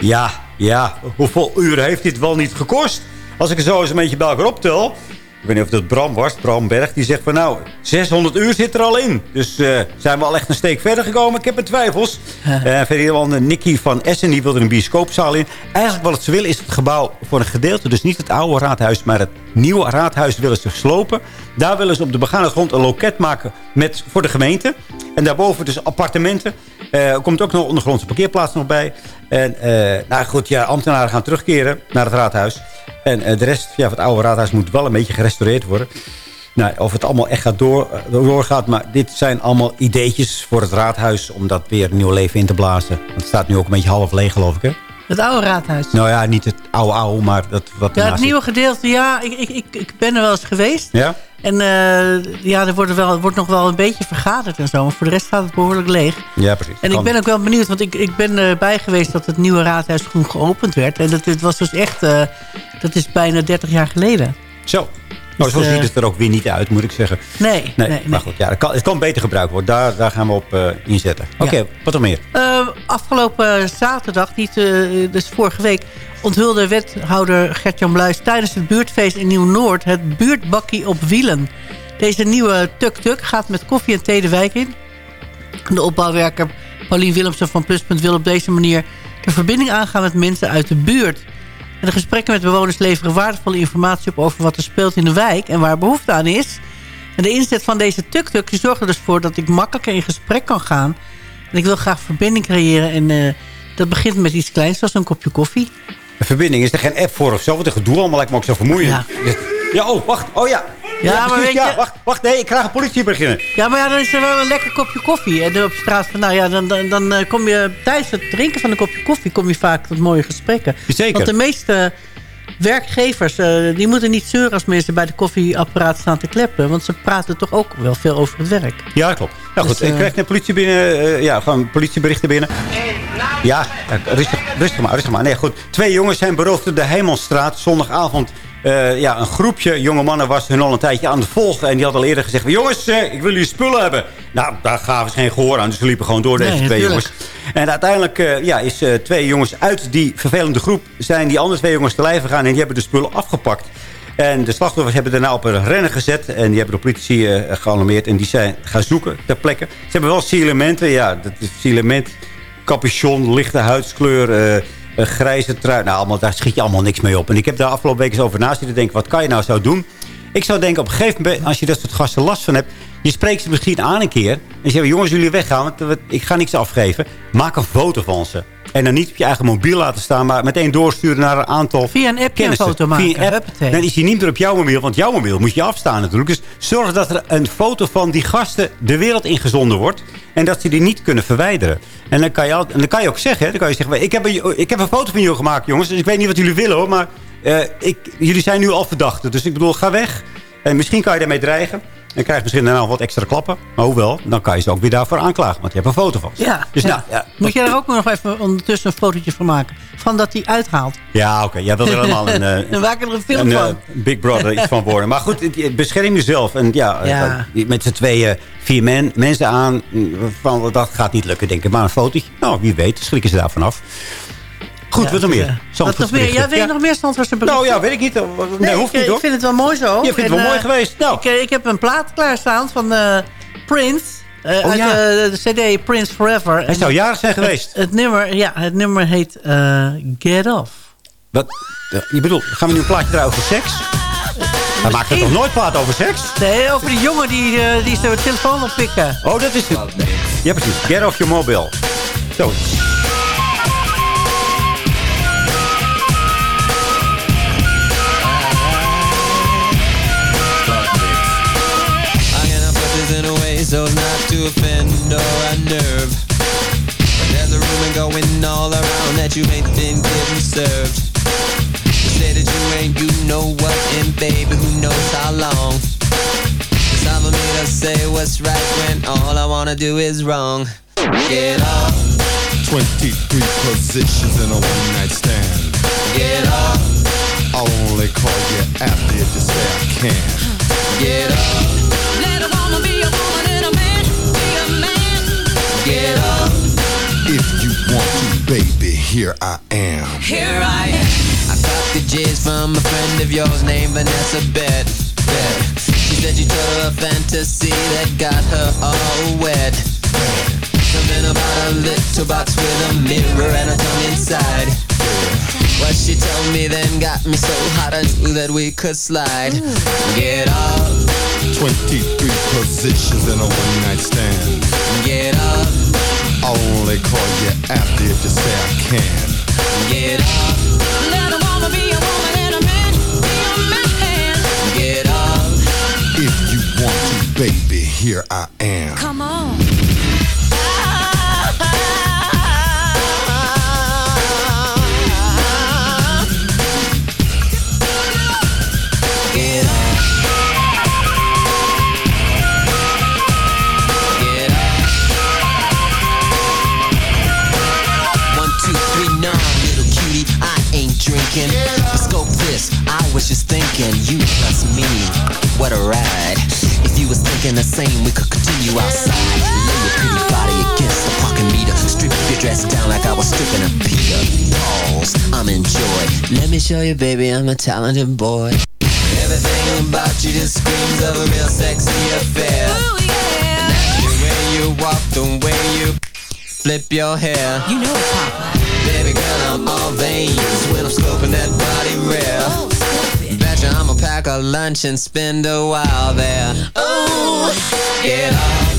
ja, ja, hoeveel uren heeft dit wel niet gekost? Als ik er zo eens een beetje bij elkaar. Ik weet niet of dat Bram was, Bram Berg. Die zegt van nou, 600 uur zit er al in. Dus eh, zijn we al echt een steek verder gekomen? Ik heb mijn twijfels. Eh verder eh, Nicky van Essen, die wilde een bioscoopzaal in. Eigenlijk wat ze willen is het gebouw voor een gedeelte. Dus niet het oude raadhuis, maar het nieuwe raadhuis willen ze slopen. Daar willen ze op de begane grond een loket maken met, voor de gemeente. En daarboven dus appartementen. Er komt ook nog ondergrondse parkeerplaats nog bij. En eh, nou goed, ja, ambtenaren gaan terugkeren naar het raadhuis. En eh, de rest ja, van het oude raadhuis moet wel een beetje gerestaureerd worden. Nou, of het allemaal echt gaat door, eh, doorgaat. Maar dit zijn allemaal ideetjes voor het raadhuis... om dat weer een nieuw leven in te blazen. Want het staat nu ook een beetje half leeg, geloof ik, hè? Het oude raadhuis. Nou ja, niet het oude oude, maar dat wat Ja, het nieuwe gedeelte, ja, ik, ik, ik, ik ben er wel eens geweest. Ja? En eh, ja, er wordt, wel, wordt nog wel een beetje vergaderd en zo. Maar voor de rest staat het behoorlijk leeg. Ja, precies. En ik ben ook wel benieuwd, want ik, ik ben erbij geweest dat het nieuwe raadhuis groen geopend werd. En dat, het was dus echt, eh, dat is bijna 30 jaar geleden. Zo. Nou, zo Dus, eh, ziet het er ook weer niet uit, moet ik zeggen. Nee, nee, nee. Maar goed, ja, het, kan, het kan beter gebruikt worden. Daar, daar gaan we op eh, inzetten. Oké, wat er meer? Eh, afgelopen zaterdag, niet, dus vorige week... onthulde wethouder Gert-Jan Bluis tijdens het buurtfeest in Nieuw-Noord... het buurtbakkie op wielen. Deze nieuwe tuk-tuk gaat met koffie en thee de wijk in. De opbouwwerker Paulien Willemsen van Pluspunt wil op deze manier... de verbinding aangaan met mensen uit de buurt. En de gesprekken met bewoners leveren waardevolle informatie op... over wat er speelt in de wijk en waar behoefte aan is... En de inzet van deze tuk-tuk zorgt er dus voor dat ik makkelijker in gesprek kan gaan. En ik wil graag verbinding creëren. En eh, dat begint met iets kleins, zoals een kopje koffie. Een verbinding, is er geen app voor of zo? Wat een gedoe allemaal lijkt me ook zo vermoeiend. Ja, ja oh, wacht. Oh ja. Ja, maar weet ja, je- wacht, wacht, nee, ik krijg een politie beginnen. Ja, maar ja, dan is er wel een lekker kopje koffie. En op straat, van, nou ja, dan, dan, dan eh, kom je tijdens het drinken van een kopje koffie... kom je vaak tot mooie gesprekken. Zeker. Want de meeste werkgevers, eh, die moeten niet zeuren als mensen bij de koffieapparaat staan te kleppen. Want ze praten toch ook wel veel over het werk. Ja, klopt. Nou goed, Dus, ik eh, krijg net politie binnen. ja, gewoon politieberichten binnen. Ja, ja, rustig, rustig maar, rustig maar. Nee, goed. Twee jongens zijn beroofd op de Heimelstraat zondagavond. Eh, ja, een groepje jonge mannen was hun al een tijdje aan het volgen. En die had al eerder gezegd, jongens, eh, ik wil jullie spullen hebben. Nou, daar gaven ze geen gehoor aan. Dus ze liepen gewoon door, deze Nee, twee jongens. En uiteindelijk eh, ja, is twee jongens uit die vervelende groep... zijn die andere twee jongens te lijf gegaan en die hebben de spullen afgepakt. En de slachtoffers hebben daarna op een rennen gezet. En die hebben de politie eh, gealarmeerd. En die zijn gaan zoeken ter plekke. Ze hebben wel signalementen. Ja, dat is capuchon, lichte huidskleur... een grijze trui. Nou, allemaal, daar schiet je allemaal niks mee op. En ik heb daar afgelopen week eens over na zitten denken... wat kan je nou zo doen? Ik zou denken, op een gegeven moment... als je dat soort gasten last van hebt... je spreekt ze misschien aan een keer... en je zegt, jongens, jullie weggaan... want ik ga niks afgeven. Maak een foto van ze. En dan niet op je eigen mobiel laten staan... maar meteen doorsturen naar een aantal Via een appje een kennissen. foto maken. Via een app. Dan is hij niet meer op jouw mobiel, want jouw mobiel moet je afstaan natuurlijk. Dus zorg dat er een foto van die gasten de wereld ingezonden wordt. En dat ze die niet kunnen verwijderen. En dan kan je, al- en dan kan je ook zeggen, hè, dan kan je zeggen... Ik heb, een, ik heb een foto van jullie gemaakt, jongens. Dus ik weet niet wat jullie willen, hoor. Maar eh, ik, jullie zijn nu al verdachten. Dus ik bedoel, ga weg. En misschien kan je daarmee dreigen. En krijg je misschien daarna nog wat extra klappen. Maar hoewel, dan kan je ze ook weer daarvoor aanklagen. Want je hebt een foto van ze. Ja, Dus ja. nou, ja, Moet je er ook nog even ondertussen een fotootje van maken? Van dat hij uithaalt. Ja, oké. Jij wil er helemaal een... eh, ik er een film een, eh, van. Big Brother iets van worden. Maar goed, bescherm jezelf. En ja, Ja. eh, met z'n tweeën vier men, mensen aan. Van, dat gaat niet lukken, denk ik. Maar een fotootje, nou, wie weet, schrikken ze daarvan af. Goed, Ja, wat nog meer? Wat nog meer? Ja, weet je nog meer Zandvoortse berichten? Nou ja, weet ik niet. Nee, hoeft ik, niet hoor. ik vind het wel mooi zo. Je vindt het wel mooi eh, geweest. Nou. Ik, eh, ik heb een plaat klaarstaan van eh, Prince. eh, Oh, uit ja. eh, de cd Prince Forever. Hij zou jarig zijn geweest. Het, nummer, ja, het nummer heet eh, Get Off. Wat? Eh, Je bedoelt, gaan we nu een plaatje draaien over seks? Hij maakt er toch nooit plaat over seks? Nee, over die jongen die, eh, die zijn telefoon oppikken. Oh, dat is het. Ja, precies. Get off your mobile. Zo. So as not to offend or unnerve. But there's a rumor going all around that you ain't been getting served. You say that you ain't, you know what, and baby, who knows how long. It's time for me to say what's right when all I wanna do is wrong. Get off, 23 positions in a one night stand. get off, I'll only call you after you say I can. get off, You want to, baby, here I am. Here I am. I got the jizz from a friend of yours named Vanessa Bet. Bet. She said you told her a fantasy that got her all wet. Something about a little box with a mirror and a tongue inside. What she told me then got me so hot I knew that we could slide. Get off, 23 positions in a one night stand. get I'll only call you after if you say I can. get off, Let a woman be a woman and a man be a man. get off. If you want to, baby, here I am. Come on. Ain't drinking. Scope this, I was just thinking, you plus me, what a ride. If you was thinking the same, we could continue outside. Lay your pretty body against the parking meter. Strip your dress down like I was stripping a Peter. Pause, I'm in joy. Let me show you, baby, I'm a talented boy. Everything about you just screams of a real sexy affair. And that's the way you walk, the way you flip your hair. You know it, Papa. Baby girl, I'm all veins when I'm scoping that body real. Betcha I'ma pack a lunch and spend a while there. Ooh, get off.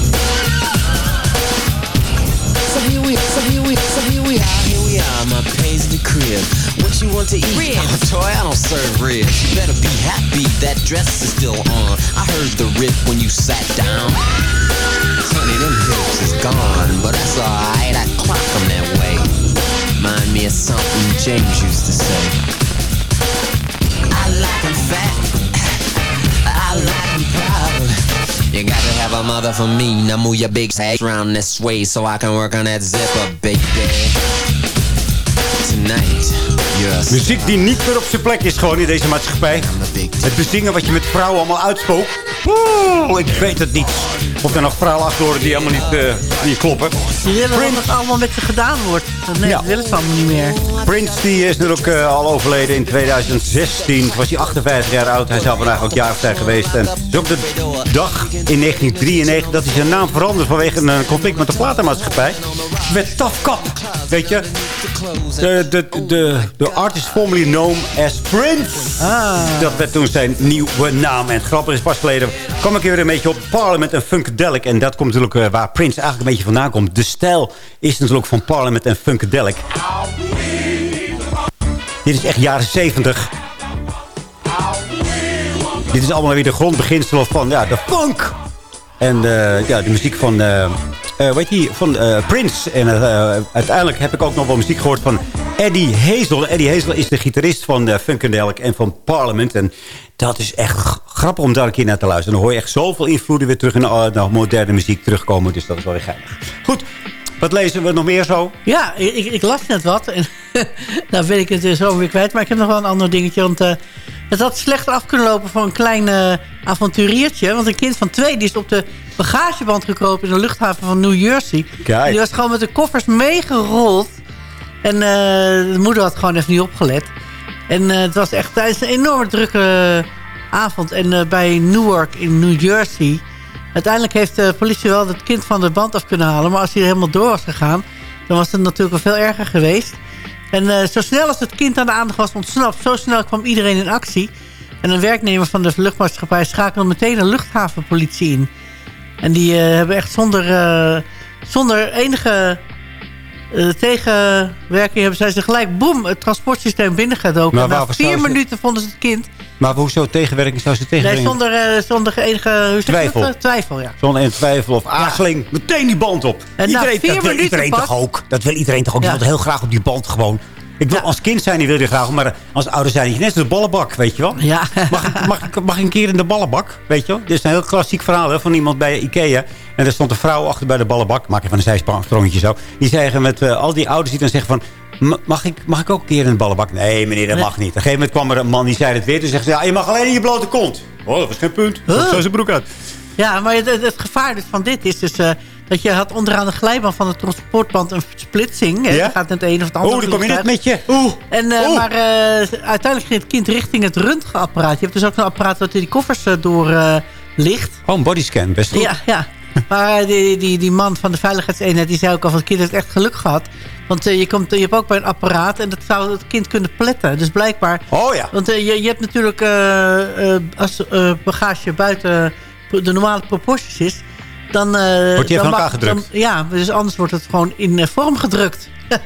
So here we so here we so here we are, here we are, my paisley crib. What you want to eat? Ribs. Oh, toy, I don't serve ribs. You better be happy that dress is still on. I heard the rip when you sat down. Honey, them hips is gone, but that's alright. I clock 'em that way. Remind me of something James used to say. and fat. I like them proud. You gotta have a mother for me. Now move your big ass around this way so I can work on that zipper, baby. Tonight, a Muziek die niet meer op zijn plek is gewoon in deze maatschappij. Het bezingen wat je met vrouwen allemaal uitspookt. Oeh, ik weet het niet. Of er nog vrouwen achter horen die helemaal niet, eh, niet kloppen. Die willen dat het allemaal met ze gedaan wordt. Nee, dat willen ze allemaal niet meer. Prince die is natuurlijk eh, al overleden in 2016. Toen was hij 58 jaar oud. Hij is zelf vandaag ook jarig zijn geweest. En het is ook de dag in 1993 dat hij zijn naam veranderde vanwege een conflict met de platenmaatschappij. Tough Cop, weet je. De, de, de, de artist formerly known as Prince. Dat werd toen zijn nieuwe naam. En het grappige is pas geleden kwam ik weer een beetje op Parliament en Funkadelic. En dat komt natuurlijk eh, waar Prince eigenlijk een beetje vandaan komt. De stijl is natuurlijk van Parliament en Funkadelic. Dit is echt jaren 70. Dit is allemaal weer de grondbeginsel van ja, de funk. En eh, ja, de muziek van, eh eh, weet je, van eh, Prince. En eh, uiteindelijk heb ik ook nog wel muziek gehoord van Eddie Hazel. Eddie Hazel is de gitarist van uh, Funkadelic en van Parliament. En dat is echt grappig om daar een keer naar te luisteren. Dan hoor je echt zoveel invloeden weer terug in de uh, moderne muziek terugkomen. Dus dat is wel weer geinig. Goed, wat lezen we nog meer zo? Ja, ik, ik, las net wat. En nou weet ik het zo weer kwijt. Maar ik heb nog wel een ander dingetje. Want het had slecht af kunnen lopen voor een klein eh, avonturiertje. Want een kind van twee die is op de bagageband gekropen... in de luchthaven van New Jersey. Kijk. Die was gewoon met de koffers meegerold. En eh, de moeder had gewoon even niet opgelet. En eh, het was echt tijdens een enorme drukke avond. En bij Newark in New Jersey... Uiteindelijk heeft de politie wel het kind van de band af kunnen halen. Maar als hij er helemaal door was gegaan... dan was het natuurlijk wel veel erger geweest. En eh, zo snel als het kind aan de aandacht was ontsnapt... zo snel kwam iedereen in actie. En een werknemer van de luchtmaatschappij... schakelde meteen een luchthavenpolitie in. En die eh, hebben echt zonder, eh, zonder enige tegenwerking... hebben zij ze gelijk, boem, het transportsysteem binnengedoken. Na vier minuten vonden ze het kind. Maar hoezo tegenwerking zou ze Nee, tegenwerking? zonder, eh, zonder enige Twijfel. dat? Eh, twijfel, ja. Zonder enige twijfel of aarzeling. Meteen die band op. En iedereen, dat wil iedereen pas- toch ook? Dat wil iedereen toch ook? Ja. Die wil heel graag op die band gewoon. Ik wil, Als kind zijn die wil je graag, maar als ouder zijn net als de ballenbak, weet je wel? Ja. Mag, ik- mag, mag ik een keer in de ballenbak, weet je wel? Dit is een heel klassiek verhaal hè, van iemand bij Ikea. En er stond een vrouw achter bij de ballenbak. Maak even een zijsprongetje zo. Die zeggen met eh, al die ouders die dan zeggen van... "Ma- Mag ik, mag ik ook een keer in de ballenbak? Nee, meneer, dat mag niet. Op een gegeven moment kwam er een man die zei het weer. Toen zegt ze, ja, je mag alleen in je blote kont. Oh, dat was geen punt. Huh? Zo zijn broek uit. Ja, maar het, het- gevaar dus van dit is dus... eh, dat je had onderaan de glijbaan van het transportband een splitsing. hè. Ja? Gaat het een of het andere Oh, dan kom je net met je. Oeh. En, eh, Oeh. Maar eh, uiteindelijk ging het kind richting het röntgenapparaat. Je hebt dus ook een apparaat dat die koffers door licht. Gewoon een bodyscan, best goed. Ja, ja. Maar die, die, die man van de veiligheidseenheid die zei ook al van het kind heeft echt geluk gehad. Want eh, je, komt, je hebt ook bij een apparaat en dat zou het kind kunnen pletten. Dus blijkbaar... Oh ja. Want eh, je, je hebt natuurlijk eh, eh, als eh, bagage buiten de normale proporties is... Dan, eh, Wordt even dan mag- elkaar gedrukt? dan- ja, dus anders wordt het gewoon in eh, vorm gedrukt.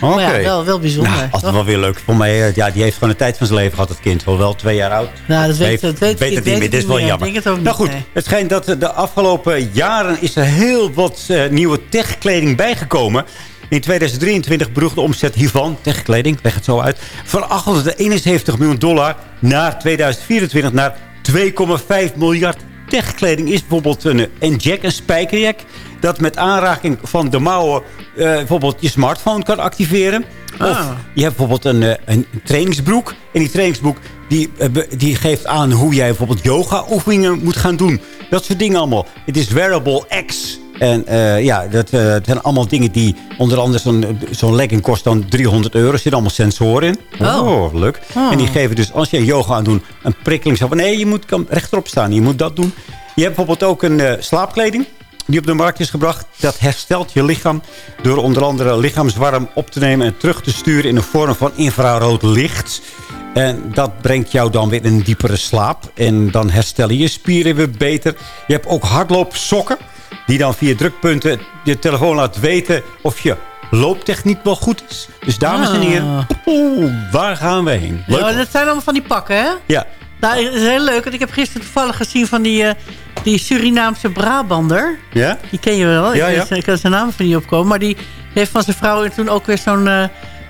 Oké. Ja, wel, wel bijzonder. Nou, altijd wel weer leuk. Voor mij, eh, ja, die heeft gewoon de tijd van zijn leven gehad, het kind. Wel wel twee jaar oud. Nou, dat weet- dat weet- het niet meer. Dit is wel jammer. Het ook nou goed, nee. het schijnt dat de afgelopen jaren is er heel wat eh, nieuwe techkleding bijgekomen. In 2023 bedroeg de omzet hiervan, techkleding, leg het zo uit, van 871 miljoen dollar naar 2024 naar 2,5 miljard. Techkleding is bijvoorbeeld een, een jack, een spijkerjack, dat met aanraking van de mouwen eh, bijvoorbeeld je smartphone kan activeren. Of Ah. je hebt bijvoorbeeld een, eh, een trainingsbroek. En die trainingsbroek die, eh, die geeft aan hoe jij bijvoorbeeld yoga-oefeningen moet gaan doen. Dat soort dingen allemaal. Het is Wearable X. En ja, dat het zijn allemaal dingen die... Onder andere zo'n zo'n legging kost dan 300 euro. Er zitten allemaal sensoren in. Oh. leuk. Oh. En die geven dus, als je yoga aan doet, een prikkeling. Zo van, nee, je moet kan rechtop staan. Je moet dat doen. Je hebt bijvoorbeeld ook een slaapkleding die op de markt is gebracht. Dat herstelt je lichaam door onder andere lichaamswarm op te nemen... en terug te sturen in de vorm van infrarood licht. En dat brengt jou dan weer in een diepere slaap. En dan herstellen je spieren weer beter. Je hebt ook hardloopsokken... die dan via drukpunten je telefoon laat weten... of je looptechniek wel goed is. Dus dames en Ah. heren, waar gaan we heen? Leuk Ja, dat zijn allemaal van die pakken, hè? Ja, Nou, het is heel leuk. Want ik heb gisteren toevallig gezien van die, eh, die Surinaamse Brabander. ja? Die ken je wel. Ja, ik, ja. ik kan zijn naam van niet opkomen. Maar die heeft van zijn vrouw toen ook weer zo'n... eh,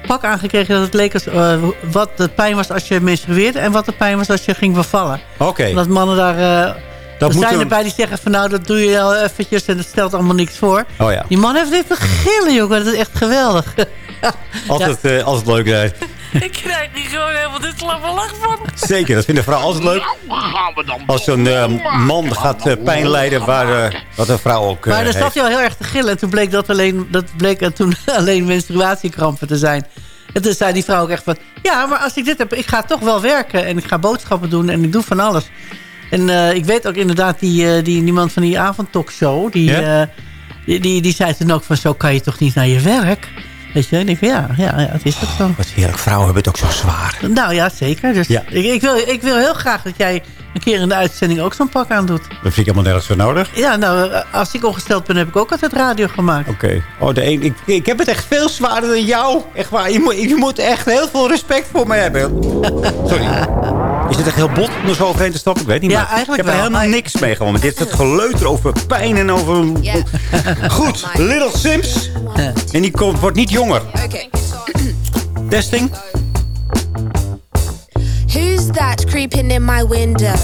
pak aangekregen dat het leek als, eh, wat de pijn was als je menstrueerde... en wat de pijn was als je ging bevallen. Oké. Omdat mannen daar... eh Dat er zijn erbij die zeggen van nou, dat doe je al eventjes en dat stelt allemaal niks voor. Oh ja. Die man heeft dit te gillen, jongen. Dat is echt geweldig. Altijd, eh, altijd leuk. Ik krijg hier gewoon helemaal dit slappe lach van. Zeker, dat vinden vrouwen altijd leuk. Als zo'n eh, man gaat eh, pijn lijden waar eh, wat een vrouw ook Maar dan zat hij al heel erg te gillen. En toen bleek dat alleen, dat bleek toen alleen menstruatiekrampen te zijn. En toen zei die vrouw ook echt van... Ja, maar als ik dit heb, ik ga toch wel werken. En ik ga boodschappen doen en ik doe van alles. En eh, ik weet ook inderdaad, die, die, die man van die avondtalkshow... Die, Ja? eh, die, die, die zei toen ook van... Zo kan je toch niet naar je werk? Weet je? En ik ja, ja, ja, het is ook zo. Wat heerlijk, vrouwen hebben het ook zo zwaar. Nou ja, zeker. Dus Ja. Ik, ik, wil, ik wil heel graag dat jij een keer in de uitzending ook zo'n pak aandoet. Dat vind ik helemaal nergens voor nodig. Ja, nou, eh, als ik ongesteld ben, heb ik ook altijd radio gemaakt. Oké. Oh, de een, ik, ik heb het echt veel zwaarder dan jou. Echt waar. Je moet, je moet echt heel veel respect voor mij hebben. Sorry. Is het echt heel bot om er zo overheen te stappen? Ik weet niet. Ja, maar eigenlijk ik heb er wel. helemaal niks mee gewoon. Dit is het geleuter over pijn en over... Goed, Little Sims. En die komt, wordt niet jonger. Okay. Testing. Who's that creeping in my window?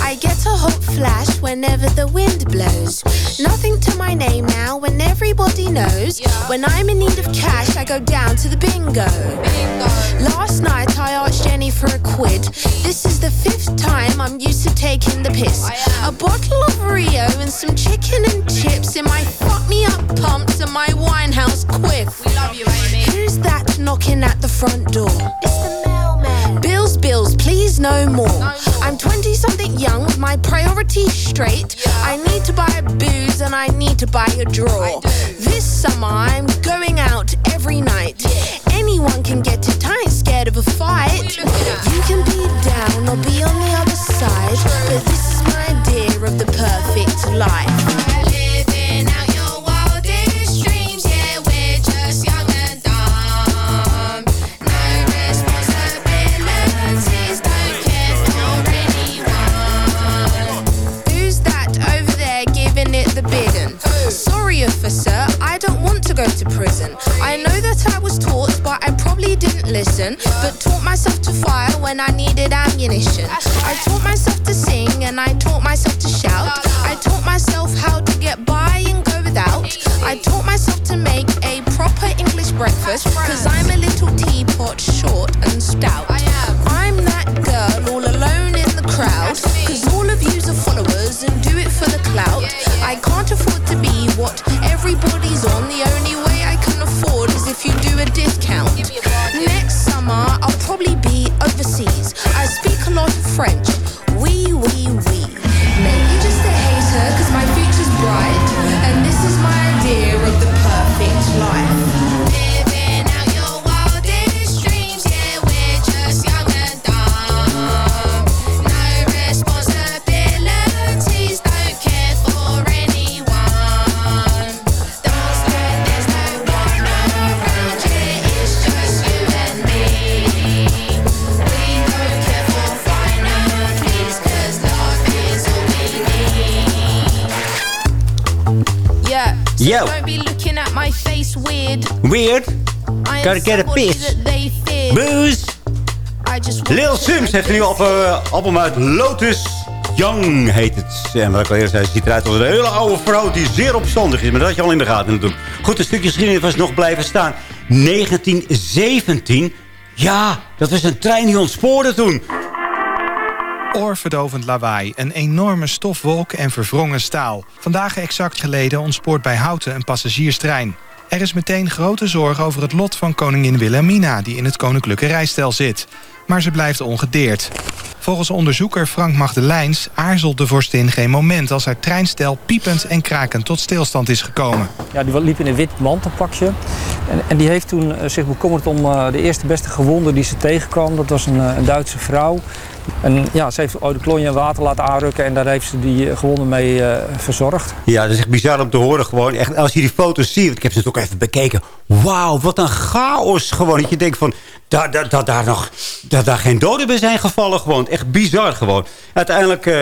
I get a hot flash whenever the wind blows. Nothing to my name now, and everybody knows. When I'm in need of cash, I go down to the bingo. Last night I asked Jenny for a quid. This is the fifth time I'm used to taking the piss. A bottle of Rio and some chicken and chips in my fuck me up pumps and my winehouse quiff. We love you, Amy. Who's that knocking at the front door? It's the mailman. Bills, bills, please no more. I'm 20 something young with my priorities straight. I need to buy booze and I need to buy a draw. This summer I'm going out Gotta get a piss. Booze. Lil Sims heeft een nieuw album, eh, album uit. Lotus Young heet het. En wat ik al eerder zei, ziet eruit als een hele oude vrouw die zeer opstandig is. Maar dat had je al in de gaten natuurlijk. Goed, een stukje geschiedenis was nog blijven staan. 1917. Ja, dat was een trein die ontspoorde toen. Oorverdovend lawaai, een enorme stofwolk en verwrongen staal. Vandaag exact geleden ontspoort bij Houten een passagierstrein. Er is meteen grote zorg over het lot van koningin Wilhelmina... die in het koninklijke rijstel zit. Maar ze blijft ongedeerd. Volgens onderzoeker Frank Magdelijns aarzelt de vorstin geen moment... als haar treinstel piepend en krakend tot stilstand is gekomen. Ja, die liep in een wit mantelpakje. En, en die heeft toen eh, zich bekommerd om eh, de eerste beste gewonde die ze tegenkwam. Dat was een, eh, een Duitse vrouw. En ja, ze heeft de klonje water laten aanrukken en daar heeft ze die eh, gewonden mee eh, verzorgd. Ja, dat is echt bizar om te horen gewoon. Echt, als je die foto's ziet, ik heb ze ook even bekeken. Wauw, wat een chaos gewoon. Dat je denkt van, dat, daar nog, dat daar geen doden bij zijn gevallen gewoon. Echt bizar gewoon. Uiteindelijk eh,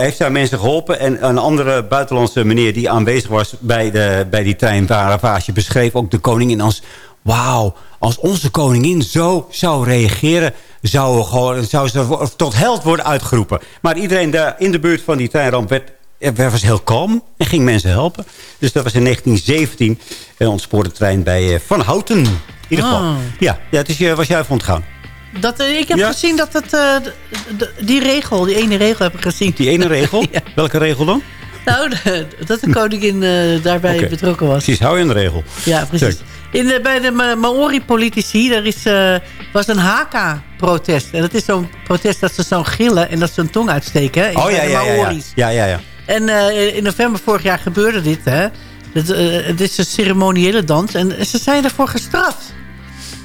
heeft zij mensen geholpen. En een andere buitenlandse meneer die aanwezig was bij, de, bij die treinravage beschreef ook de koningin als... Wauw, als onze koningin zo zou reageren... zou, we gewoon, zou ze tot held worden uitgeroepen. Maar iedereen daar in de buurt van die treinramp werd, er was heel kalm en ging mensen helpen. Dus dat was in 1917 en ontspoorde de trein bij eh, Van Houten. In ieder geval. Ah. Ja, ja, het is, je- was jij even ontgaan. Dat, eh, ik heb Ja. gezien dat het, eh, die regel, die ene regel heb ik gezien. Die ene regel? Welke regel dan? Nou, dat de koningin eh, daarbij betrokken was. Precies, hou je aan de regel. Ja, precies. In de, bij de Ma- Maori-politici er is, eh, was een haka-protest. En dat is zo'n protest dat ze zo gillen en dat ze hun tong uitsteken. hè, Oh ja, ja, ja. Ja, ja, ja. ja. En eh, in november vorig jaar gebeurde dit. Hè. Het, het is een ceremoniële dans. En ze zijn ervoor gestraft.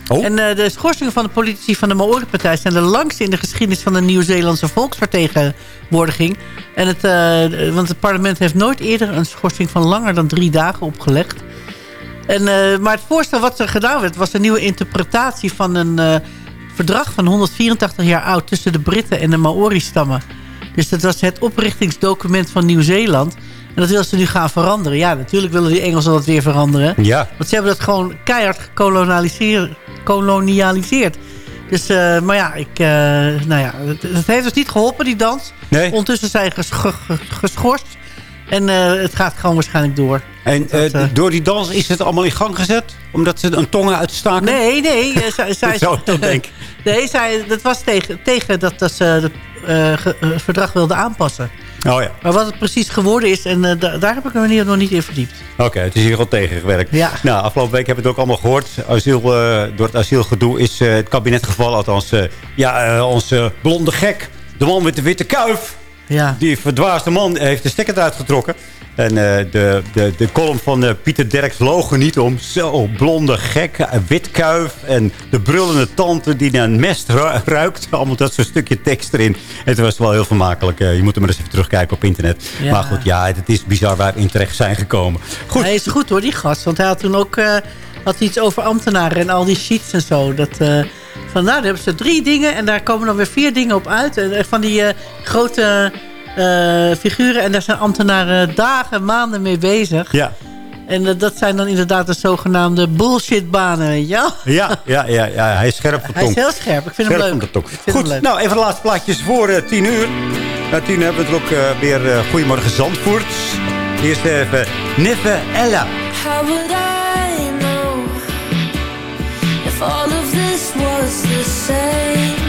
Oh. En eh, de schorsingen van de politici van de Maori-partij... zijn de langste in de geschiedenis van de Nieuw-Zeelandse volksvertegenwoordiging. En het, eh, want het parlement heeft nooit eerder een schorsing van langer dan drie dagen opgelegd. En, eh, maar het voorstel wat er gedaan werd... was een nieuwe interpretatie van een verdrag van 184 jaar oud... tussen de Britten en de Maori-stammen. Dus dat was het oprichtingsdocument van Nieuw-Zeeland. En dat willen ze nu gaan veranderen. Ja, natuurlijk willen die Engelsen dat weer veranderen. Ja. Want ze hebben dat gewoon keihard gekolonialiseerd. kolonialiseerd. Dus, eh, maar ja, ik, eh, nou ja, het, het heeft dus niet geholpen, die dans. Nee. Ondertussen zijn ges, ge- ge- geschorst. En eh, het gaat gewoon waarschijnlijk door. En door die dans is het allemaal in gang gezet? Omdat ze een tongen uitstaken? Nee, nee. zij, zij, Dat zou ik dan denken. nee, zij, dat was tegen, tegen dat, dat ze het eh, eh, verdrag wilden aanpassen. Oh ja. Maar wat het precies geworden is, en eh, da- daar heb ik me niet- nog niet in verdiept. Oké, het is hier gewoon tegengewerkt. Ja. Nou, afgelopen week hebben we het ook allemaal gehoord. Asiel, door het asielgedoe is het kabinet gevallen. Althans, ja, onze blonde gek. De man met de witte kuif. Ja. Die verdwaasde man heeft de stekker eruit getrokken. En eh, de, de, de column van eh, Pieter Derks logen niet om. Zo, blonde gek, eh, witkuif en de brullende tante die naar een mest ru- ruikt. Allemaal dat soort stukje tekst erin. En het was wel heel vermakelijk. Je moet hem maar eens even terugkijken op internet. Ja. Maar goed, ja, het is bizar waar we in terecht zijn gekomen. Goed. Hij is goed hoor, die gast. Want hij had toen ook had iets over ambtenaren en al die sheets en zo. Dat, van nou, dan hebben ze drie dingen en daar komen dan weer vier dingen op uit. En van die grote eh, figuren. En daar zijn ambtenaren dagen, maanden mee bezig. Ja. En eh, dat zijn dan inderdaad de zogenaamde bullshitbanen, weet je wel? Ja, ja, ja, ja, hij is scherp van Hij is heel scherp. Ik vind Scherp hem van leuk. de tong. Ik vind Goed, hem leuk. nou even de laatste plaatjes voor eh, tien uur. Na tien uur hebben we er ook eh, weer eh, Goedemorgen Zandvoort. Eerst even Niffe Ella. How would I know if all of this was the same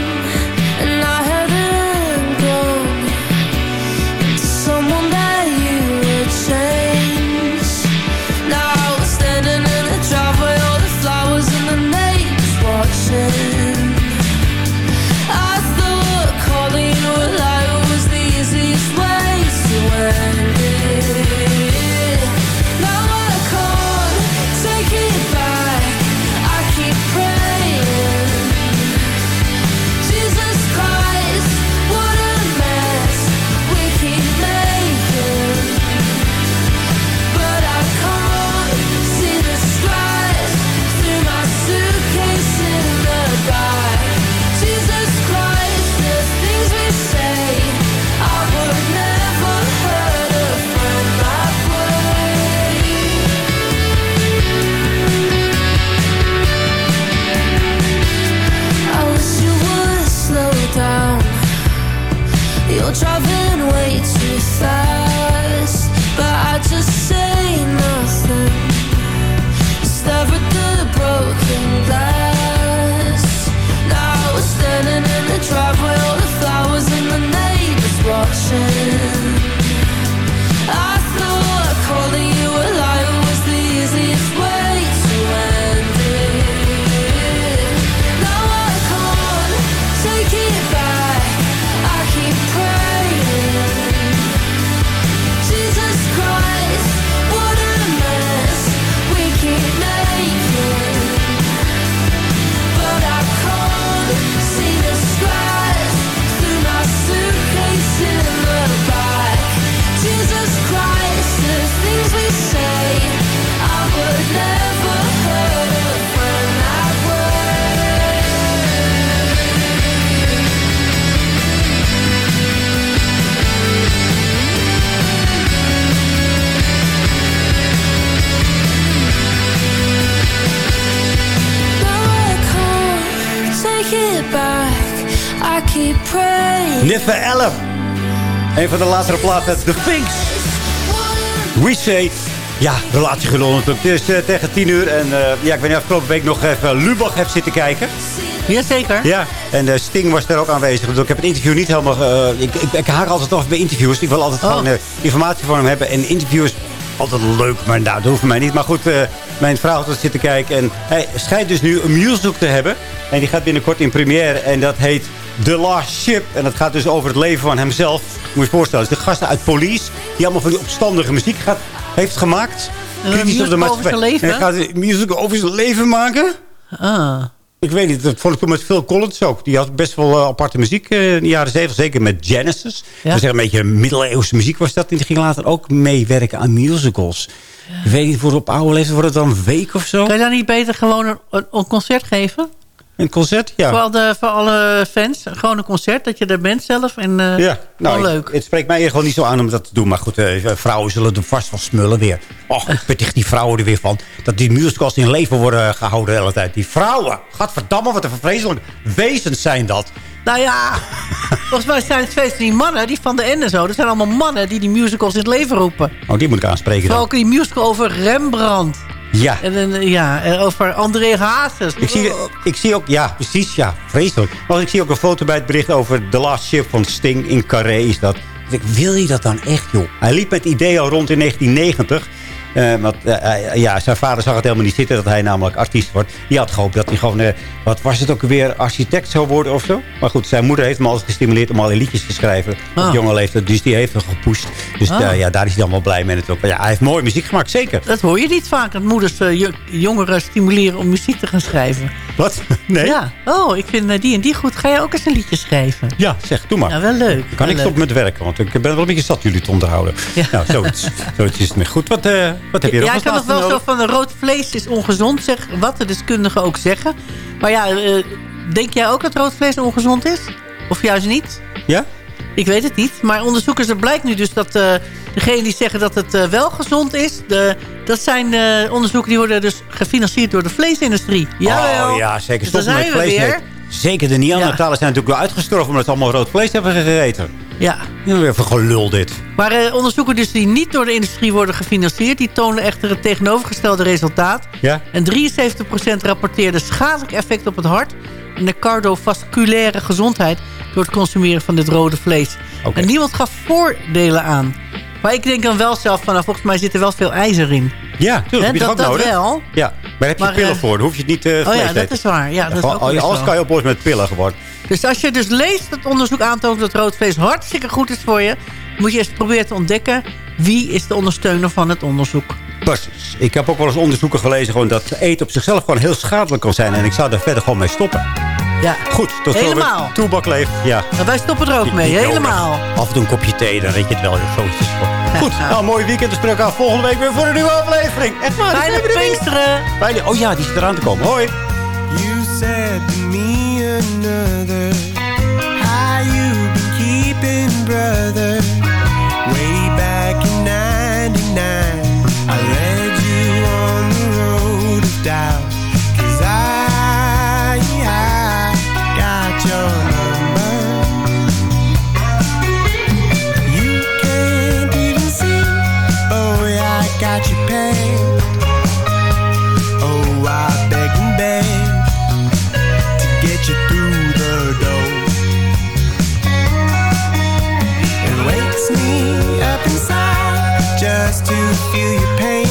Een van de latere platen, The Finks. We say... Ja, natuurlijk. Het is eh, tegen tien uur. En eh, ja, ik ben afgelopen week nog even Lubach heb zitten kijken. Jazeker. Ja, en de Sting was er ook aanwezig. Dus ik heb het interview niet helemaal... eh, ik, ik, ik haak altijd af bij interviews. Ik wil altijd Oh. gewoon eh, informatie van hem hebben. En interviews altijd leuk, maar nou, dat hoeft mij niet. Maar goed, eh, mijn vrouw had zitten kijken. En hij schijnt dus nu een musical te hebben. En die gaat binnenkort in première. En dat heet The Last Ship. En dat gaat dus over het leven van hemzelf. Moet je je voorstellen. Dus de gasten uit Police. Die allemaal van die opstandige muziek gaat, heeft gemaakt. Kritisch op de over maatschappij. zijn leven? En hij gaat musical over zijn leven maken. Ah. Ik weet niet, dat vond ik toen met Phil Collins ook. Die had best wel eh, aparte muziek eh, in de jaren 70. Zeker met Genesis. Dat is echt een beetje middeleeuwse muziek was dat. En die ging later ook meewerken aan musicals. Ik weet niet, voor op oude leeftijd wordt het dan een week of zo? Kan je dan niet beter gewoon een, een concert geven? Een concert? Ja. Voor, al de, voor alle fans. Gewoon een concert, dat je er bent zelf. En, eh, Ja, nou, ik- leuk. het spreekt mij hier gewoon niet zo aan om dat te doen. Maar goed, eh, vrouwen zullen er vast wel smullen weer. Och, ik beticht die vrouwen er weer van. Dat die musicals in leven worden gehouden de hele tijd. Die vrouwen, gadverdamme, wat een vreselijk wezens zijn dat. Nou ja, volgens mij zijn het steeds die mannen, die van de Ende zo. Dat zijn allemaal mannen die die musicals in het leven roepen. Oh, die moet ik aanspreken Vooral dan. ook die musical over Rembrandt. Ja. En, en, ja, over André Hazes. Ik zie, ik zie ook, ja, precies, ja, vreselijk. Maar ik zie ook een foto bij het bericht over The Last Ship van Sting in Carré is dat. Ik denk, wil je dat dan echt, joh? Hij liep met het idee al rond in 1990. Eh, want eh, hij- ja, zijn vader zag het helemaal niet zitten dat hij namelijk artiest wordt. Die had gehoopt dat hij gewoon, eh, wat was het ook weer, architect zou worden of zo. Maar goed, zijn moeder heeft hem altijd gestimuleerd om al liedjes te schrijven. Op Ah. jonge leeftijd, dus die heeft hem gepusht. Dus Ah. eh, ja, daar is hij dan wel blij mee natuurlijk. Maar ja, hij heeft mooie muziek gemaakt, zeker. Dat hoor je niet vaak, dat moeders eh, jo- jongeren stimuleren om muziek te gaan schrijven. Wat? Nee? Ja. Oh, ik vind eh, die en die goed. Ga je ook eens een liedje schrijven? Ja, zeg, doe maar. Ja, wel leuk. Kan wel ik stop met werken, want ik ben wel een beetje zat jullie te onderhouden. Ja. Nou, zoiets. zoiets is het meer goed. Wat, eh, wat heb je Ja, ik kan nog wel zo van rood vlees is ongezond, zeg wat de deskundigen ook zeggen. Maar ja, eh, denk jij ook dat rood vlees ongezond is? Of juist niet? Ja? Ik weet het niet. Maar onderzoekers, er blijkt nu dus dat uh, degenen die zeggen dat het uh, wel gezond is... De, dat zijn uh, onderzoeken die worden dus gefinancierd door de vleesindustrie. Jawel. Oh ja, zeker. Dus Stop met vlees. Zeker, de Neandertalers zijn natuurlijk wel uitgestorven... omdat ze allemaal rood vlees hebben gegeten. Ja. Weer even gelul dit. Maar uh, onderzoeken dus die niet door de industrie worden gefinancierd... die tonen echter het tegenovergestelde resultaat. Ja? En 73% rapporteerde schadelijk effect op het hart... en de cardiovasculaire gezondheid... door het consumeren van dit rode vlees. Okay. En niemand gaf voordelen aan. Maar ik denk dan wel zelf van... Nou, volgens mij zit er wel veel ijzer in. Ja, tuurlijk. Dat, ook dat nodig? wel. Ja, maar daar heb je Maar, pillen uh, voor. Dan hoef je het niet uh, Oh ja, dat is waar. Ja, dat is ook alles zo. kan je oplossen met pillen gewoon. Dus als je dus leest dat onderzoek aantoont dat rood vlees hartstikke goed is voor je... moet je eens proberen te ontdekken wie is de ondersteuner van het onderzoek. Precies. Ik heb ook wel eens onderzoeken gelezen gewoon dat eten op zichzelf gewoon heel schadelijk kan zijn. En ik zou daar verder gewoon mee stoppen. Ja. Goed, tot Helemaal. Toebak leeft. Ja. Nou, wij stoppen er ook mee, helemaal. Af en toe een kopje thee, dan weet je het wel. joh. Zo gewoon. Goed, nou, mooi weekend. We spreken elkaar volgende week weer voor een nieuwe aflevering. Echt waar. Fijne er. Pinksteren. Fijne- Oh ja, die zit eraan te komen. Hoi. You said to me another. How you been keeping brother? Way back in 99 I led you on the road of doubt feel your pain